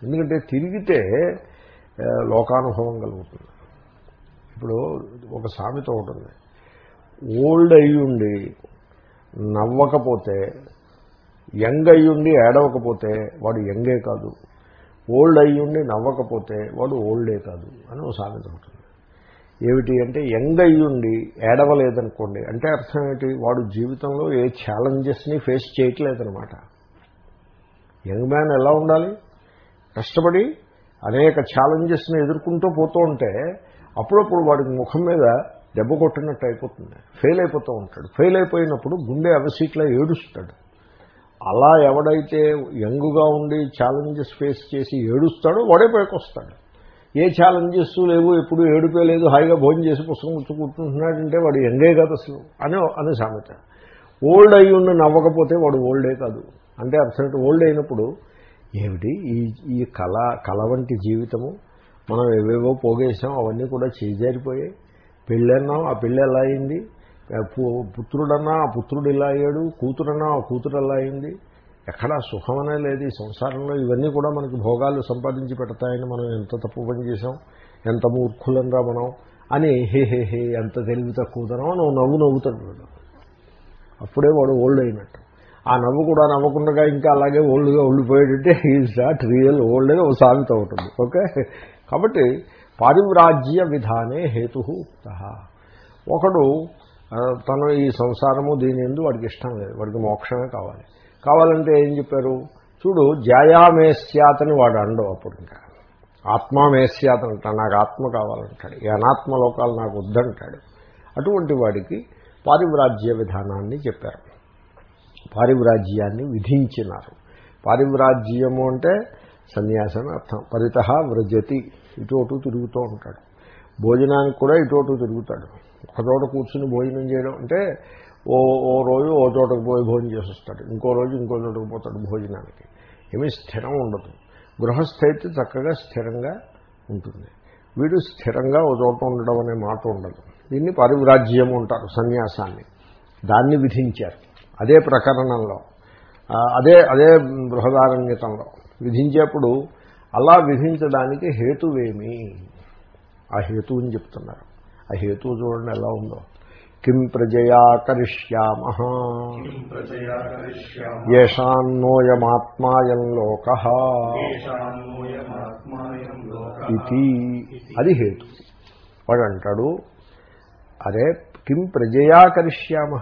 ఎందుకంటే తిరిగితే లోకానుభవం కలుగుతుంది. ఇప్పుడు ఒక సామెత ఉంటుంది ఓల్డ్ అయ్యుండి నవ్వకపోతే యంగ్ అయ్యుండి ఏడవకపోతే వాడు యంగే కాదు. ఓల్డ్ అయ్యుండి నవ్వకపోతే వాడు ఓల్డే కాదు అని ఒక సామెత ఉంటుంది ఏమిటి అంటే యంగ్ అయ్యుండి ఏడవలేదనుకోండి. అంటే అర్థం ఏమిటి? వాడు జీవితంలో ఏ ఛాలెంజెస్ని ఫేస్ చేయట్లేదనమాట యంగ్ మ్యాన్ ఎలా ఉండాలి? కష్టపడి అనేక ఛాలెంజెస్ని ఎదుర్కొంటూ పోతూ ఉంటే అప్పుడప్పుడు వాడికి ముఖం మీద దెబ్బ కొట్టినట్టు అయిపోతుంది. ఫెయిల్ అయిపోతూ ఉంటాడు. ఫెయిల్ అయిపోయినప్పుడు గుండె అవసీట్లా ఏడుస్తాడు. అలా ఎవడైతే యంగుగా ఉండి ఛాలెంజెస్ ఫేస్ చేసి ఏడుస్తాడో వాడే పైకి వస్తాడు ఏ ఛాలెంజెస్ లేవు ఎప్పుడు ఏడుపే లేదు హాయిగా భోజనం చేసి పుస్తకం కూర్చు వాడు యంగే కాదు అసలు అని అనే సామెత. ఓల్డ్ అయ్యి ఉన్న నవ్వకపోతే వాడు ఓల్డే కాదు. అంటే అబ్సెంట్ ఓల్డ్ అయినప్పుడు ఏమిటి ఈ ఈ కళ కళ వంటి జీవితము? మనం ఏవేవో పోగేసాం అవన్నీ కూడా చేజారిపోయాయి. పెళ్ళన్నాం ఆ పెళ్ళి ఎలా అయింది? పుత్రుడన్నా ఆ పుత్రుడు ఇలా అయ్యాడు కూతురన్నా ఆ కూతురు ఎలా అయింది? ఎక్కడా సుఖమనే లేదు. ఈ సంసారంలో ఇవన్నీ కూడా మనకి భోగాలు సంపాదించి పెడతాయని మనం ఎంత తప్పు పని చేసాం ఎంత మూర్ఖులంగా మనం అని హే హే హే ఎంత తెలివి తక్కువదనో నువ్వు నవ్వు నవ్వుతాడు అప్పుడే వాడు ఓల్డ్ అయినట్టు. ఆ నవ్వు కూడా నవ్వకుండా ఇంకా అలాగే ఓల్డ్గా ఉండిపోయాడంటే ఈజ్ నాట్ రియల్ ఓల్డ్ అని ఒక సామెత ఉంటుంది ఓకే? కాబట్టి పారివ్రాజ్య విధానే హేతు ఉక్త. ఒకడు తను ఈ సంసారము దీని ఎందు వాడికి ఇష్టం లేదు. వాడికి మోక్షమే కావాలి. కావాలంటే ఏం చెప్పారు? చూడు జాయామేస్యాతని వాడు అండవు అప్పుడు ఇంకా. ఆత్మామేస్యాతని అంటాడు నాకు ఆత్మ కావాలంటాడు. ఈ అనాత్మ లోకాలు నాకు వద్దంటాడు. అటువంటి వాడికి పారివ్రాజ్య విధానాన్ని చెప్పారు. పారివ్రాజ్యాన్ని విధించినారు. పారివ్రాజ్యము అంటే సన్యాసం అర్థం. పరిత వ్రజతి. ఇటు అటు తిరుగుతూ ఉంటాడు. భోజనానికి కూడా ఇటు అటు తిరుగుతాడు ఒకచోట కూర్చుని భోజనం చేయడం అంటే ఓ ఓ రోజు ఓ చోటకు పోయి భోజనం చేసి వస్తాడు ఇంకో రోజు ఇంకో చోటకు పోతాడు భోజనానికి. ఏమీ స్థిరం ఉండదు. గృహస్థ అయితే చక్కగా స్థిరంగా ఉంటుంది. వీడు స్థిరంగా ఓ చోట ఉండడం అనే మాట ఉండదు. దీన్ని పరివ్రాజ్యం ఉంటారు సన్యాసాన్ని. దాన్ని విధించారు. అదే ప్రకరణంలో. అదే అదే బృహదారణ్యతంలో. విధించేప్పుడు అలా విధించడానికి హేతువేమి? ఆ హేతువుని చెప్తున్నారు. ఆ హేతువు చూడండి ఎలా ఉందో. కిం ప్రజయా కరిష్యామ ఇది అది హేతు వాడు అంటాడు అరే కిం ప్రజయా కరిష్యామ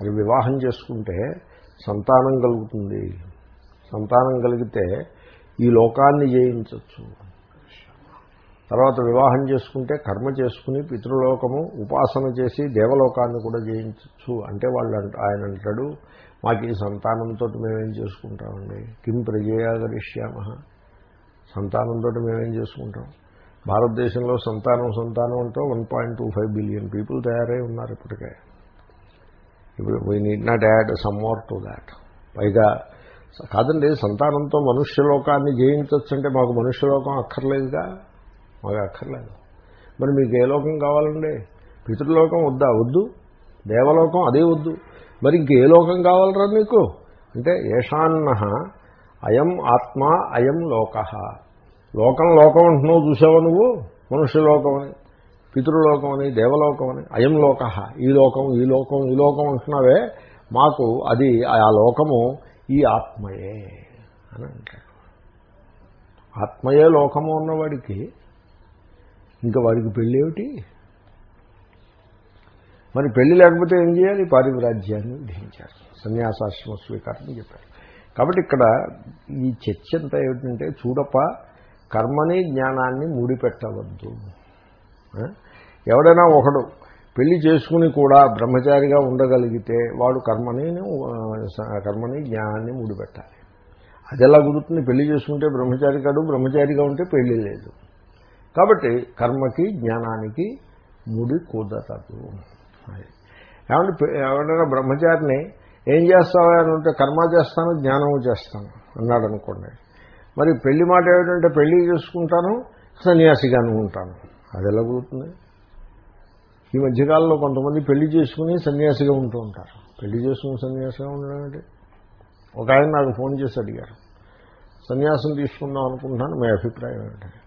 మరి వివాహం చేసుకుంటే సంతానం కలుగుతుంది. సంతానం కలిగితే ఈ లోకాన్ని జయించవచ్చు తర్వాత వివాహం చేసుకుంటే కర్మ చేసుకుని పితృలోకము ఉపాసన చేసి దేవలోకాన్ని కూడా జయించవచ్చు అంటే వాళ్ళు అంట ఆయన అంటాడు మాకు ఈ సంతానంతో మేమేం చేసుకుంటామండి? కిం ప్రజయాగరిష్యామ సంతానంతో మేమేం చేసుకుంటాం? భారతదేశంలో సంతానం సంతానం అంటూ one point two five billion people తయారై ఉన్నారు ఇప్పటికే. ఇప్పుడు we need not add some more to that. పైగా కాదండి సంతానంతో మనుష్యలోకాన్ని జయించవచ్చు అంటే మాకు మనుష్యలోకం అక్కర్లేదుగా. మాకు అక్కర్లేదు. మరి మీకు ఏ లోకం కావాలండి? పితృలోకం వద్దా? వద్దు. దేవలోకం అదే వద్దు. మరి ఇంకే లోకం కావాలరా మీకు? అంటే ఏషాన్న అయం ఆత్మ అయం లోక. లోకం లోకం అంటున్నావు చూసావా నువ్వు? మనుష్యలోకం అని పితృలోకం అని దేవలోకం అని అయం లోక. ఈ లోకం ఈ లోకం ఈ లోకం అంటున్నావే? మాకు అది ఆ లోకము ఈ ఆత్మయే అని అంటాడు ఆత్మయే లోకము ఉన్నవాడికి ఇంకా వాడికి పెళ్ళి ఏమిటి? మరి పెళ్ళి లేకపోతే ఏం చేయాలి? పారివ్రాజ్యాన్ని విధించారు సన్యాసాశ్రమ స్వీకారం చెప్పారు. కాబట్టి ఇక్కడ ఈ చర్చ అంతా ఏమిటంటే చూడప కర్మని జ్ఞానాన్ని ముడిపెట్టవద్దు. ఎవడైనా ఒకడు పెళ్ళి చేసుకుని కూడా బ్రహ్మచారిగా ఉండగలిగితే వాడు కర్మని కర్మని జ్ఞానాన్ని ముడిపెట్టాలి. అది ఎలా కుదురుతుంది? పెళ్ళి చేసుకుంటే బ్రహ్మచారి కాడు బ్రహ్మచారిగా ఉంటే పెళ్ళి లేదు. కాబట్టి కర్మకి జ్ఞానానికి ముడి కుదరదు. ఏమంటే ఎవరైనా బ్రహ్మచారిని ఏం చేస్తావా అని ఉంటే కర్మ చేస్తాను జ్ఞానము చేస్తాను అన్నాడు అనుకోండి. మరి పెళ్ళి మాట ఏమిటంటే పెళ్ళి చేసుకుంటాను సన్యాసిగాను ఉంటాను అది ఎలా కుదురుతుంది? ఈ మధ్యకాలంలో కొంతమంది పెళ్ళి చేసుకుని సన్యాసిగా ఉంటూ ఉంటారు. పెళ్ళి చేసుకుని సన్యాసిగా ఉండడం ఏంటి? ఒక ఆయన నాకు ఫోన్ చేసి అడిగారు. సన్యాసం తీసుకుందాం అనుకుంటున్నాను మీ అభిప్రాయం ఏంటంటే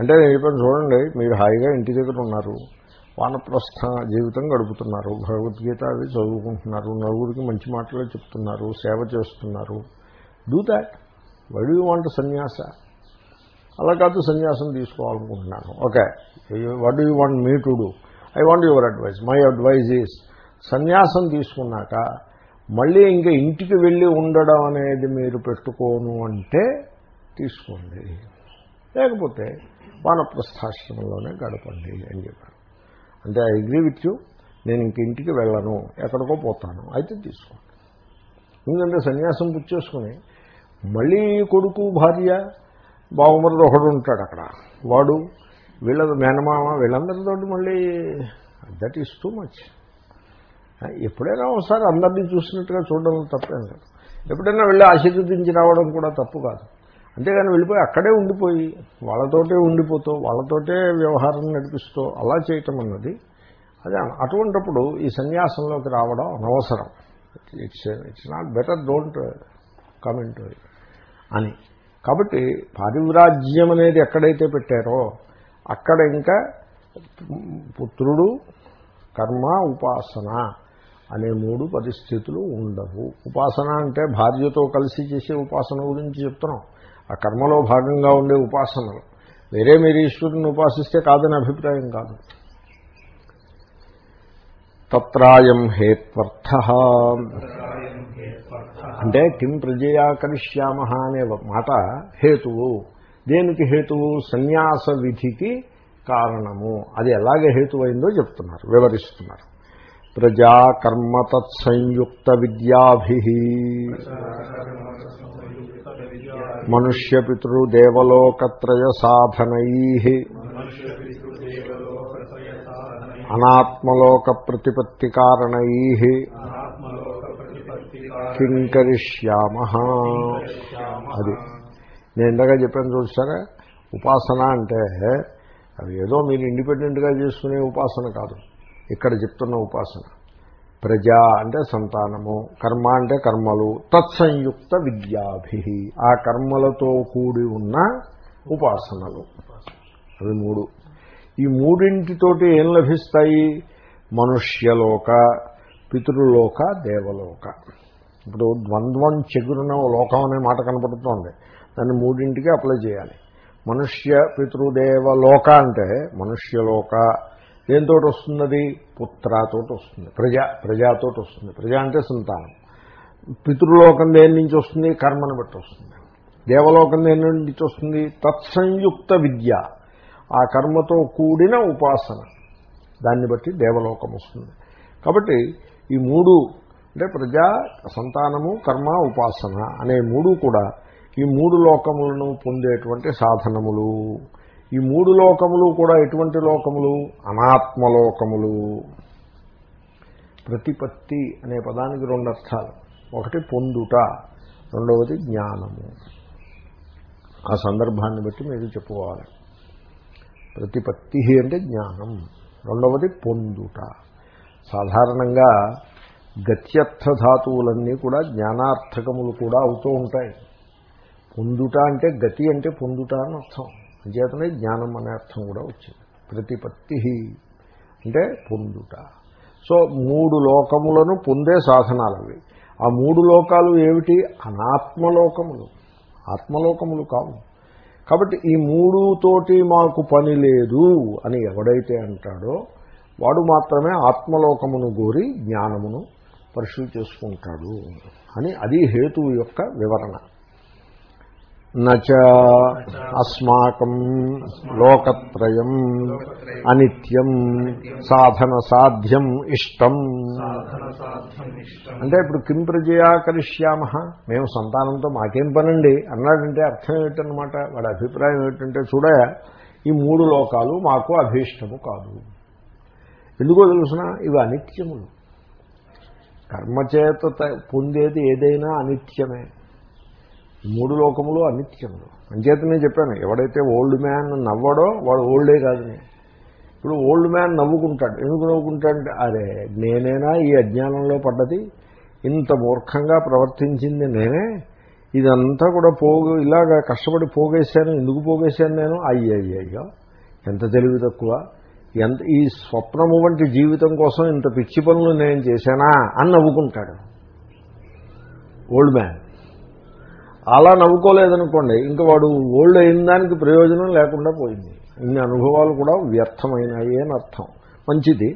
అంటే నేను చెప్పాను చూడండి మీరు హాయిగా ఇంటి దగ్గర ఉన్నారు. వానప్రస్థ జీవితం గడుపుతున్నారు. భగవద్గీత అవి చదువుకుంటున్నారు. నలుగురికి మంచి మాటలు చెప్తున్నారు. సేవ చేస్తున్నారు. Do that why do want సన్యాస? అలా కాదు సన్యాసం తీసుకోవాలనుకుంటున్నాను. Okay what do you want me to do I want your advice my advice is సన్యాసం తీసుకున్నాక మళ్ళీ ఇంకా ఇంటికి వెళ్ళి ఉండడం అనేది మీరు పెట్టుకోను అంటే తీసుకోండి. లేకపోతే వానప్రస్థాశ్రమంలోనే గడపండి అని చెప్పాను అంటే ఐ అగ్రీ విత్ యూ. నేను ఇంక ఇంటికి వెళ్ళను. ఎక్కడికో పోతాను. అయితే తీసుకోండి. ఎందుకంటే సన్యాసం పుచ్చేసుకుని మళ్ళీ కొడుకు భార్య బావమరుడు ఒకడు ఉంటాడు అక్కడ. వాడు వీళ్ళ మేనమామ వీళ్ళందరితో మళ్ళీ దట్ ఈస్ టూ మచ్. ఎప్పుడైనా ఒకసారి అందరినీ చూసినట్టుగా చూడడం తప్పేం లేదు ఎప్పుడైనా వెళ్ళి ఆశీర్వదించి రావడం కూడా తప్పు కాదు. అంతేగాని వెళ్ళిపోయి అక్కడే ఉండిపోయి వాళ్ళతోటే ఉండిపోతూ వాళ్ళతోటే వ్యవహారం నడిపిస్తూ అలా చేయటం అన్నది అదే అటువంటప్పుడు ఈ సన్యాసంలోకి రావడం అనవసరం. It's it's not better don't comment అని. కాబట్టి పారివ్రాజ్యం అనేది ఎక్కడైతే పెట్టారో అక్కడ ఇంకా పుత్రుడు కర్మ ఉపాసన అనే మూడు పరిస్థితులు ఉండవు. ఉపాసన అంటే భార్యతో కలిసి చేసే ఉపాసన గురించి చెప్తున్నాం. ఆ కర్మలో భాగంగా ఉండే ఉపాసనలు. వేరే మీరు ఈశ్వరుని ఉపాసిస్తే కాదని అభిప్రాయం కాదు. తత్రాయం హేత్వర్థ. అంటే కిం ప్రజయాకరిష్యామ అనే మాట హేతువు. దేనికి హేతువు? సన్యాస విధికి కారణము. అది ఎలాగే హేతువైందో చెప్తున్నారు వివరిస్తున్నారు. ప్రజాకర్మతత్సంయుక్త తత్సంయుక్త విద్యాభి మనుష్యపితృదేవలోకత్రయ సాధనై అనాత్మలోక ప్రతిపత్తి కారణై కింకరిష్యామ అది. నేను ఇందాక చెప్పాను చూసారా ఉపాసన అంటే అవి ఏదో మీరు ఇండిపెండెంట్గా చేసుకునే ఉపాసన కాదు. ఇక్కడ చెప్తున్న ఉపాసన. ప్రజా అంటే సంతానము కర్మ అంటే కర్మలు తత్సంయుక్త విద్యాభి. ఆ కర్మలతో కూడి ఉన్న ఉపాసనలు. అవి మూడు. ఈ మూడింటితోటి ఏం లభిస్తాయి? మనుష్యలోక పితృలోక దేవలోక. ఇప్పుడు ద్వంద్వం చెగురున లోకం అనే మాట కనపడుతోంది. దాన్ని మూడింటికి అప్లై చేయాలి. మనుష్య పితృదేవలోక అంటే మనుష్యలోక దేంతో వస్తున్నది పుత్రతోటి వస్తుంది ప్రజ ప్రజాతోటి వస్తుంది ప్రజ అంటే సంతానం. పితృలోకం దేని నుంచి వస్తుంది కర్మను బట్టి వస్తుంది దేవలోకం దేని నుంచి వస్తుంది తత్సంయుక్త విద్య. ఆ కర్మతో కూడిన ఉపాసన. దాన్ని బట్టి దేవలోకం వస్తుంది. కాబట్టి ఈ మూడు అంటే ప్రజా సంతానము కర్మ ఉపాసన అనే మూడు కూడా ఈ మూడు లోకములను పొందేటువంటి సాధనములు. ఈ మూడు లోకములు కూడా ఎటువంటి లోకములు? అనాత్మలోకములు. ప్రతిపత్తి అనే పదానికి రెండు అర్థాలు. ఒకటి పొందుట రెండవది జ్ఞానము. ఆ సందర్భాన్ని బట్టి మీరు చెప్పుకోవాలి. ప్రతిపత్తి అంటే జ్ఞానం. రెండవది పొందుట. సాధారణంగా గత్యర్థ ధాతువులన్నీ కూడా జ్ఞానార్థకములు కూడా అవుతూ ఉంటాయి. పొందుట అంటే గతి అంటే పొందుట అని అర్థం. అంచేతనే జ్ఞానం అనే అర్థం కూడా వచ్చింది. ప్రతిపత్తి అంటే పొందుట. సో మూడు లోకములను పొందే సాధనాలు అవి. ఆ మూడు లోకాలు ఏమిటి? అనాత్మలోకములు. ఆత్మలోకములు కావు. కాబట్టి ఈ మూడుతోటి మాకు పని లేదు అని ఎవడైతే అంటాడో వాడు మాత్రమే ఆత్మలోకమును గోరి జ్ఞానమును పరిశీలి చేసుకుంటాడు అని అది హేతువు యొక్క వివరణ. నచ అస్మాకం లోకత్రయం అనిత్యం సాధన సాధ్యం ఇష్టం. అంటే ఇప్పుడు కిం ప్రజయా కరిష్యామ మేము సంతానంతో మాకేం పనండి? అన్నాడంటే అర్థం ఏమిటనమాట వాడి అభిప్రాయం ఏమిటంటే చూడ ఈ మూడు లోకాలు మాకు అభీష్టము కాదు. ఎందుకో తెలుసిన? ఇవి అనిత్యములు. కర్మచేత పొందేది ఏదైనా అనిత్యమే. మూడు లోకములు అనిత్యములు. అంచేతనే చెప్పాను ఎవడైతే ఓల్డ్ మ్యాన్ నవ్వడో వాడు ఓల్డే కాదని ఇప్పుడు ఓల్డ్ మ్యాన్ నవ్వుకుంటాడు. ఎందుకు నవ్వుకుంటాడంటే అరే నేనేనా ఈ అజ్ఞానంలో పడ్డది? ఇంత మూర్ఖంగా ప్రవర్తించింది నేనే? ఇదంతా కూడా పోగు ఇలాగ కష్టపడి పోగేశాను ఎందుకు పోగేశాను నేను? అయ్యయ్యో ఎంత తెలివి తక్కువ? ఎంత ఈ స్వప్నము వంటి జీవితం కోసం ఇంత పిచ్చి పనులు నేను చేశానా? అని నవ్వుకుంటాడు. ఓల్డ్ మ్యాన్ అలా నవ్వుకోలేదనుకోండి ఇంకా వాడు ఓల్డ్ అయిన దానికి ప్రయోజనం లేకుండా పోయింది. ఇన్ని అనుభవాలు కూడా వ్యర్థమైనాయి అని అర్థం. మంచిది.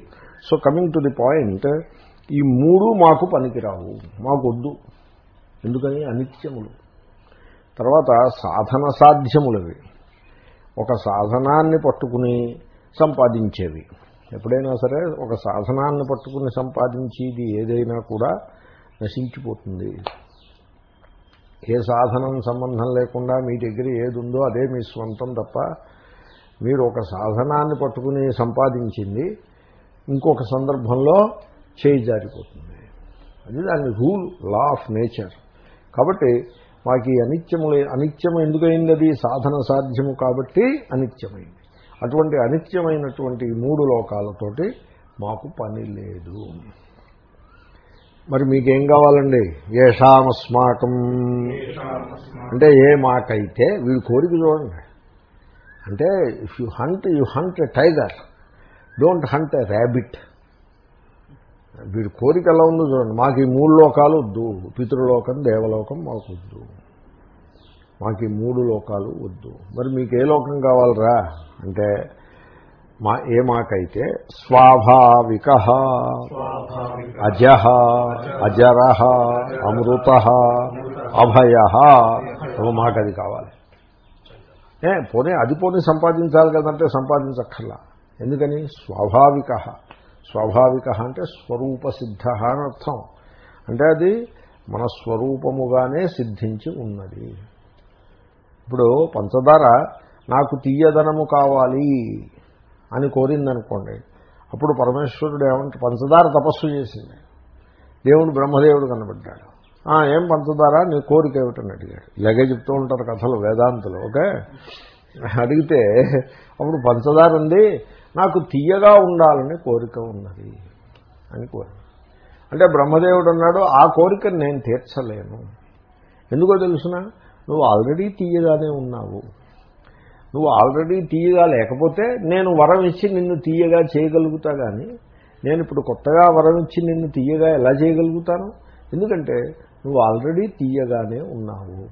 So coming to the point ఈ మూడు మాకు పనికిరావు మాకు వద్దు ఎందుకని? అనిత్యములు. తర్వాత సాధన సాధ్యములవి. ఒక సాధనాన్ని పట్టుకుని సంపాదించేవి. ఎప్పుడైనా సరే ఒక సాధనాన్ని పట్టుకుని సంపాదించేది ఏదైనా కూడా నశించిపోతుంది. ఏ సాధనం సంబంధం లేకుండా మీ దగ్గర ఏది ఉందో అదే మీ స్వంతం తప్ప మీరు ఒక సాధనాన్ని పట్టుకుని సంపాదించింది ఇంకొక సందర్భంలో చేయి జారిపోతుంది. అది దాని రూల్ లా ఆఫ్ నేచర్. కాబట్టి మాకు ఈ అనిత్యములు అనిత్యం ఎందుకైంది అది? సాధన సాధ్యము కాబట్టి అనిత్యమైంది. అటువంటి అనిత్యమైనటువంటి మూడు లోకాలతోటి మాకు పని లేదు. మరి మీకేం కావాలండి? ఏషామస్మాకం. అంటే ఏ మాకైతే వీడు కోరిక చూడండి. అంటే if you hunt you hunt a tiger don't hunt a rabbit వీడి కోరిక ఎలా ఉందో చూడండి. మాకు ఈ మూడు లోకాలు వద్దు. పితృలోకం దేవలోకం మాకు వద్దు. మాకు ఈ మూడు లోకాలు వద్దు. మరి మీకు ఏ లోకం కావాలరా? అంటే మా ఏ మాకైతే స్వాభావిక అజహ అజ అజర అమృత అభయ మాకు అది కావాలి. ఏ పోనీ అది పోనీ సంపాదించాలి కదంటే సంపాదించక్కర్లా. ఎందుకని? స్వాభావిక. స్వాభావిక అంటే స్వరూప సిద్ధ అని అర్థం. అంటే అది మన స్వరూపముగానే సిద్ధించి ఉన్నది. ఇప్పుడు పంచదార నాకు తీయదనము కావాలి. అని కోరిందనుకోండి అప్పుడు పరమేశ్వరుడు ఏమంటే పంచదార తపస్సు చేసింది. దేవుడు బ్రహ్మదేవుడు కనబడ్డాడు. ఏం పంచదార? నీ కోరిక ఏమిటని అడిగాడు. ఇలాగే చెప్తూ ఉంటారు కథలు వేదాంతులు ఓకే? అడిగితే అప్పుడు పంచదార ఉంది నాకు తీయగా ఉండాలని కోరిక ఉన్నది అని కోరి అంటే బ్రహ్మదేవుడు అన్నాడు ఆ కోరికను నేను తీర్చలేను. ఎందుకో తెలుసిన? నువ్వు ఆల్రెడీ తీయగానే ఉన్నావు. నువ్వు ఆల్రెడీ తీయగా లేకపోతే నేను వరం ఇచ్చి నిన్ను తీయగా చేయగలుగుతా కానీ నేను ఇప్పుడు కొత్తగా వరం ఇచ్చి నిన్ను తీయగా ఎలా చేయగలుగుతాను? ఎందుకంటే నువ్వు ఆల్రెడీ తీయగానే ఉన్నావు.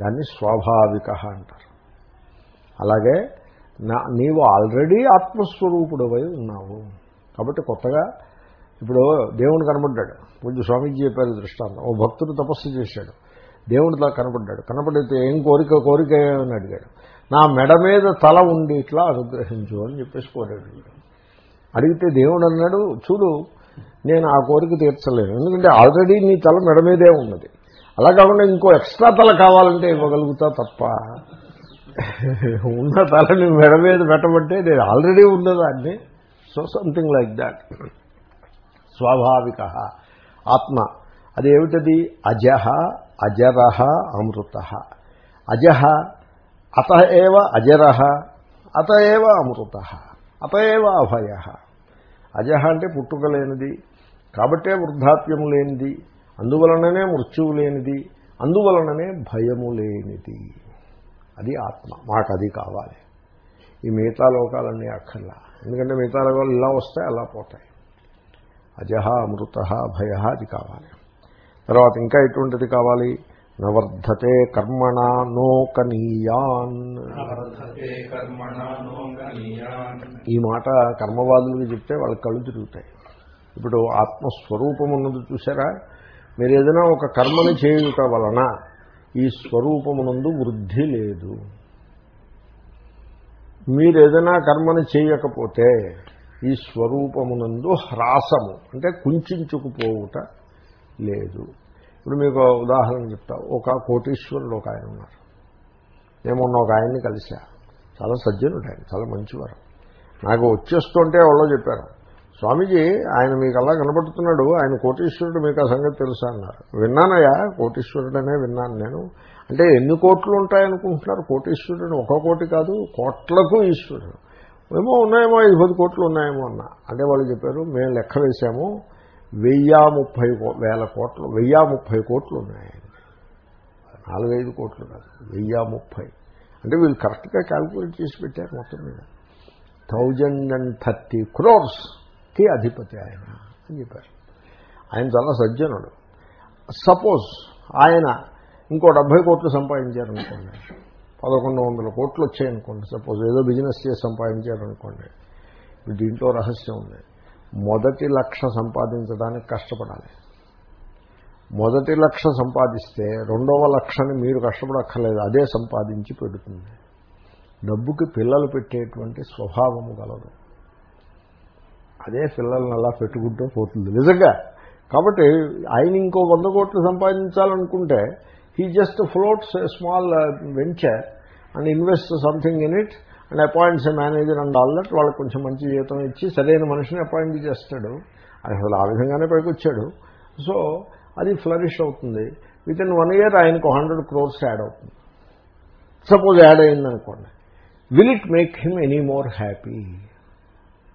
దాన్ని స్వాభావిక అంటారు. అలాగే నా నీవు ఆల్రెడీ ఆత్మస్వరూపుడవై ఉన్నావు. కాబట్టి కొత్తగా ఇప్పుడు దేవుడు కనబడ్డాడు కొంచెం స్వామీజీ చెప్పారు దృష్టాంతం. ఓ భక్తుడు తపస్సు చేశాడు. దేవుడిలా కనపడ్డాడు. కనపడితే ఏం కోరిక కోరిక అని అడిగాడు? నా మెడ మీద తల ఉండి ఇట్లా అనుగ్రహించు అని చెప్పేసి కోరాడు అడిగితే దేవుడు అన్నాడు చూడు నేను ఆ కోరిక తీర్చలేను. ఎందుకంటే ఆల్రెడీ నీ తల మెడ మీదే ఉన్నది. అలా కాకుండా ఇంకో ఎక్స్ట్రా తల కావాలంటే ఇవ్వగలుగుతా తప్ప ఉన్న తలని మెడ మీద పెట్టబట్టే నేను ఆల్రెడీ ఉన్నదాన్ని. సో సంథింగ్ లైక్ దాట్ స్వాభావిక. ఆత్మ. అదేమిటది? అజహ అజరహ అమృత. అజహ అత ఏవ అజర అత ఏవ అమృత అత ఏవ అభయ. అజహ అంటే పుట్టుక లేనిది కాబట్టే వృద్ధాప్యము లేనిది అందువలననే మృత్యువు లేనిది అందువలననే భయము లేనిది. అది ఆత్మ మాకు అది కావాలి. ఈ మిగతా లోకాలన్నీ అక్కర్లా. ఎందుకంటే మిగతా లోకాలు ఇలా వస్తాయి అలా పోతాయి. అజహ అమృత భయ అది కావాలి. తర్వాత ఇంకా ఎటువంటిది కావాలి? నవర్ధతే కర్మణ నోకనీయాన్. ఈ మాట కర్మవాదులకు చెప్తే వాళ్ళ కళ్ళు తిరుగుతాయి. ఇప్పుడు ఆత్మస్వరూపం ఉన్నది చూసారా మీరు ఏదైనా ఒక కర్మని చేయుట వలన ఈ స్వరూపమునందు వృద్ధి లేదు. మీరు ఏదైనా కర్మని చేయకపోతే ఈ స్వరూపమునందు హ్రాసము అంటే కుంచుకుపోవుట లేదు. ఇప్పుడు మీకు ఉదాహరణ చెప్తా. ఒక కోటీశ్వరుడు ఒక ఆయన ఉన్నారు. నేను మొన్న ఒక ఆయన్ని కలిశా. చాలా సజ్జనుడు ఆయన చాలా మంచివారు. నాకు వచ్చేస్తుంటే వాళ్ళు చెప్పారు. స్వామీజీ ఆయన మీకు అలా కనబడుతున్నాడు ఆయన కోటీశ్వరుడు మీకు ఆ సంగతి తెలుసా అన్నారు. విన్నానయ్యా కోటీశ్వరుడనే విన్నాను నేను. అంటే ఎన్ని కోట్లు ఉంటాయనుకుంటున్నారు? కోటీశ్వరుడు ఒక కోటి కాదు కోట్లకు ఈశ్వరుడు. ఏమో ఉన్నాయేమో ఐదు పది కోట్లు ఉన్నాయేమో అన్న. అంటే వాళ్ళు చెప్పారు మేము లెక్క వేసాము వెయ్యి ముప్పై కో- వేల కోట్లు వెయ్యి ముప్పై కోట్లు ఉన్నాయి నాలుగైదు కోట్లు కాదు వెయ్యి ముప్పై. అంటే వీళ్ళు కరెక్ట్గా క్యాల్కులేట్ చేసి పెట్టారు మొత్తం మీద. థౌజండ్ అండ్ థర్టీ క్రోర్స్కి అధిపతి ఆయన అని చెప్పారు. ఆయన చాలా సజ్జనుడు. సపోజ్ ఆయన ఇంకో డెబ్బై కోట్లు సంపాదించారనుకోండి పదకొండు వందల కోట్లు వచ్చాయనుకోండి సపోజ్ ఏదో బిజినెస్ చేసి సంపాదించారనుకోండి ఇప్పుడు దీంట్లో రహస్యం ఉంది. మొదటి లక్ష సంపాదించడానికి కష్టపడాలి. మొదటి లక్ష సంపాదిస్తే రెండవ లక్షని మీరు కష్టపడక్కర్లేదు అదే సంపాదించి పెడుతుంది. డబ్బుకి పిల్లలు పెట్టేటువంటి స్వభావము గలదు. అదే పిల్లల్ని అలా పెట్టుకుంటూ పోతుంది. నిజంగా. కాబట్టి ఆయన ఇంకో వంద కోట్లు సంపాదించాలనుకుంటే he just floats small venture and invest something in it and appoints manager and all that వాళ్ళకి కొంచెం మంచి జీవితం ఇచ్చి సరైన మనిషిని అపాయింట్ చేస్తాడు. అసలు ఆ విధంగానే పైకి వచ్చాడు సో అది ఫ్లరిష్ అవుతుంది. విత్ ఇన్ వన్ ఇయర్ ఆయనకు హండ్రెడ్ క్రోర్స్ యాడ్ అవుతుంది. సపోజ్ యాడ్ అయిందనుకోండి. Will it make him any more happy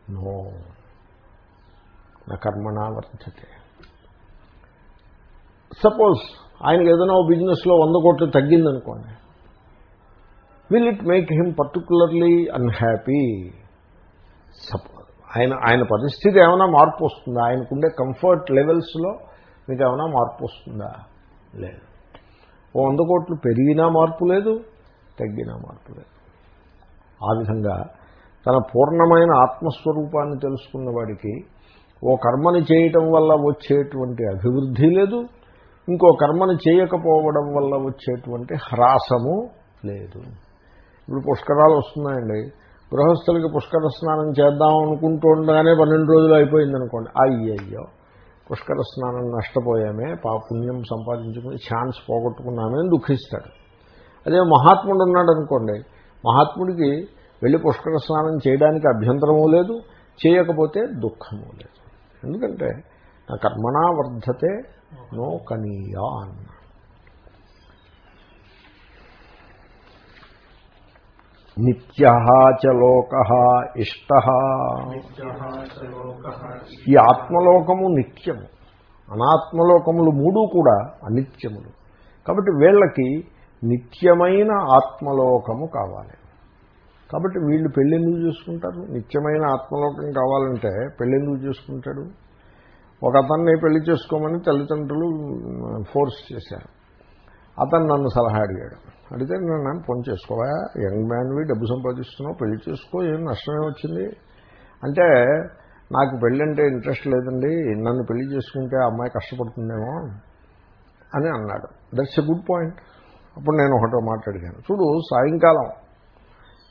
no నా కర్మణ వర్తతే సపోజ్ ఆయనకి ఏదైనా బిజినెస్లో వంద కోట్లు తగ్గిందనుకోండి. Will it make him particularly unhappy suppose ఆయన ఆయన పరిస్థితి ఏమైనా మార్పు వస్తుందా? ఆయనకుండే కంఫర్ట్ లెవెల్స్లో మీకు ఏమైనా మార్పు వస్తుందా? లేదు. ఓ వంద కోట్లు పెరిగినా మార్పు లేదు తగ్గినా మార్పు లేదు. ఆ విధంగా తన పూర్ణమైన ఆత్మస్వరూపాన్ని తెలుసుకున్న వాడికి ఓ కర్మని చేయటం వల్ల వచ్చేటువంటి అభివృద్ధి లేదు ఇంకో కర్మని చేయకపోవడం వల్ల వచ్చేటువంటి హ్రాసము లేదు. ఇప్పుడు పుష్కరాలు వస్తున్నాయండి. గృహస్థులకి పుష్కర స్నానం చేద్దాం అనుకుంటుండగానే పన్నెండు రోజులు అయిపోయింది అనుకోండి అయ్యయ్యో! పుష్కర స్నానం నష్టపోయామే పాపుణ్యం సంపాదించుకుని ఛాన్స్ పోగొట్టుకున్నామే అని దుఃఖిస్తాడు. అదే మహాత్ముడు ఉన్నాడు అనుకోండి మహాత్ముడికి వెళ్ళి పుష్కర స్నానం చేయడానికి అభ్యంతరము లేదు చేయకపోతే దుఃఖము లేదు. ఎందుకంటే నా కర్మణా వర్ధతే నో కనీయా కనీయాన్ నిత్య చ లోక ఇష్ట. ఈ ఆత్మలోకము నిత్యము. అనాత్మలోకములు మూడు కూడా అనిత్యములు. కాబట్టి వీళ్ళకి నిత్యమైన ఆత్మలోకము కావాలి. కాబట్టి వీళ్ళు పెళ్ళెందుకు చూసుకుంటారు? నిత్యమైన ఆత్మలోకం కావాలంటే పెళ్ళెందుకు చూసుకుంటాడు? ఒక అతన్ని పెళ్ళి చేసుకోమని తల్లిదండ్రులు ఫోర్స్ చేశారు. అతను నన్ను సలహా అడిగాడు. అడిగితే నేను నన్ను పని చేసుకోవా? యంగ్ మ్యాన్వి డబ్బు సంపాదిస్తున్నావు పెళ్ళి చేసుకో ఏం నష్టమే వచ్చింది? అంటే నాకు పెళ్ళి అంటే ఇంట్రెస్ట్ లేదండి నన్ను పెళ్ళి చేసుకుంటే ఆ అమ్మాయి కష్టపడుతుందేమో అని అన్నాడు. దట్స్ ఎ గుడ్ పాయింట్ అప్పుడు నేను ఒకటో మాట్లాడిగాను చూడు సాయంకాలం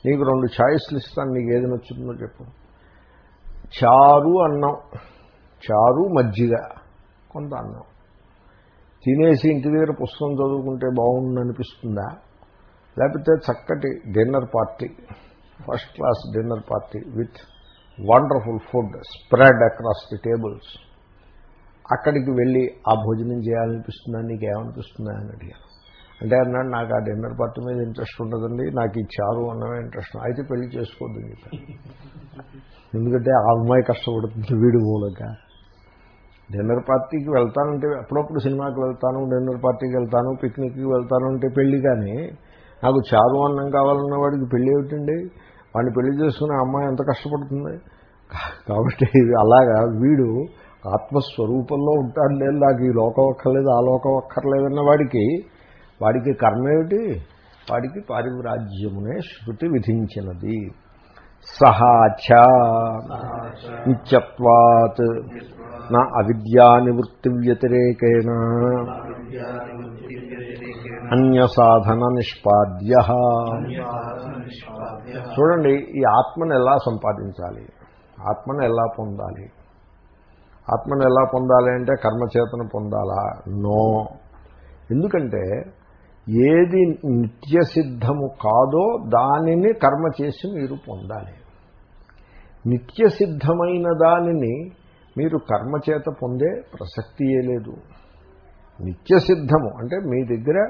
నీకు రెండు ఛాయిస్లు ఇస్తాను నీకు ఏది నచ్చుతుందో చెప్పు. చారు అన్నం చారు మజ్జిగ కొంత అన్నం. తినేసి ఇంటి దగ్గర పుస్తకం చదువుకుంటే బాగుంది అనిపిస్తుందా లేకపోతే చక్కటి dinner party first class dinner party with wonderful food spread across the tables. అక్కడికి వెళ్ళి ఆ భోజనం చేయాలనిపిస్తుందా నీకేమనిపిస్తుందా అని అడిగాను. అంటే అన్నాడు నాకు ఆ డిన్నర్ పార్టీ మీద ఇంట్రెస్ట్ ఉండదండి నాకు ఈ చారు అన్నమే ఇంట్రెస్ట్ అయితే పెళ్ళి చేసుకోవద్దు చెప్పాను ఎందుకంటే ఆ అమ్మాయి కష్టపడుతుంది వీడి మూలంగా. డిన్నర్ పార్టీకి వెళ్తానంటే అప్పుడప్పుడు సినిమాకి వెళ్తాను డిన్నర్ పార్టీకి వెళ్తాను పిక్నిక్కి వెళ్తాను అంటే పెళ్ళి కానీ నాకు చారు అన్నం కావాలన్న వాడికి పెళ్ళి ఏమిటండి? వాడిని పెళ్ళి చేసుకునే అమ్మాయి ఎంత కష్టపడుతుంది? కాబట్టి అలాగా వీడు ఆత్మస్వరూపంలో ఉంటాడు. లేదు నాకు ఈ లోకం ఒక్కర్లేదు ఆ లోకం ఒక్కర్లేదన్న వాడికి వాడికి కర్మ ఏమిటి? వాడికి పారివ్రాజ్యమునే శృతి విధించినది. సహాచ నిత్యత్వాత్ నా అవిద్యా నివృత్తి వ్యతిరేకేణ. అన్య సాధన నిష్పాద్య చూడండి ఈ ఆత్మను ఎలా సంపాదించాలి? ఆత్మను ఎలా పొందాలి? ఆత్మను ఎలా పొందాలి అంటే కర్మచేతన పొందాలా? నో. ఎందుకంటే ఏది నిత్యసిద్ధము కాదో దానిని కర్మ చేసి మీరు పొందాలి. నిత్యసిద్ధమైన దానిని మీరు కర్మచేత పొందే ప్రసక్తియే లేదు. నిత్యసిద్ధము అంటే మీ దగ్గర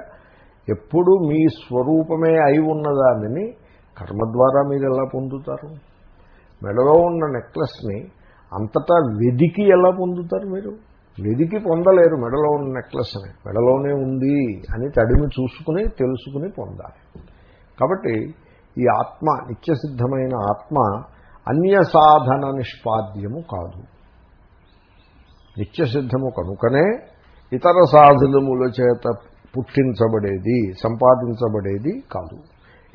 ఎప్పుడు మీ స్వరూపమే అయి ఉన్నదానిని కర్మ ద్వారా మీరు ఎలా పొందుతారు? మెడలో ఉన్న నెక్లెస్ని అంతటా వెదికి ఎలా పొందుతారు మీరు? వెదికి పొందలేరు మెడలో ఉన్న నెక్లెస్ని. మెడలోనే ఉంది అని తడిమి చూసుకుని తెలుసుకుని పొందాలి. కాబట్టి ఈ ఆత్మ నిత్యసిద్ధమైన ఆత్మ అన్య సాధన నిష్పాద్యము కాదు. నిత్యసిద్ధము కనుకనే ఇతర సాధనముల చేత పుట్టించబడేది సంపాదించబడేది కాదు.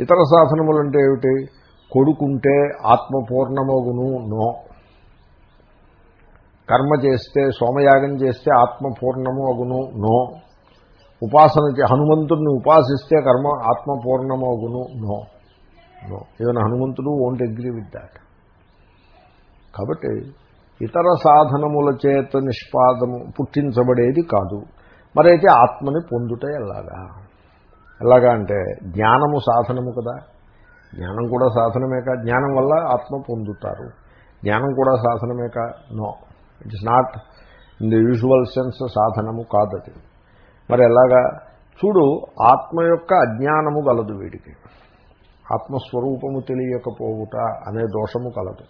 ఇతర సాధనములు అంటే ఏమిటి? కొడుకుంటే ఆత్మపూర్ణమగును నో. కర్మ చేస్తే సోమయాగం చేస్తే ఆత్మపూర్ణము అగును నో. ఉపాసన హనుమంతుడిని ఉపాసిస్తే కర్మ ఆత్మపూర్ణము అగును నో. నో. ఈవెన్ హనుమంతుడు ఓంట్ అగ్రీ విత్ దాట్ కాబట్టి ఇతర సాధనముల చేత నిష్పాదము పుట్టించబడేది కాదు. మరైతే ఆత్మని పొందుట ఎలాగా? ఎలాగా అంటే జ్ఞానము సాధనము కదా. జ్ఞానం కూడా సాధనమేక జ్ఞానం వల్ల ఆత్మ పొందుతారు. జ్ఞానం కూడా సాధనమేక no. It is not in the usual sense సాధనము కాదది. మరి ఎలాగా? చూడు ఆత్మ యొక్క అజ్ఞానము గలదు వీడికి. ఆత్మస్వరూపము తెలియకపోవుట అనే దోషము కలదు.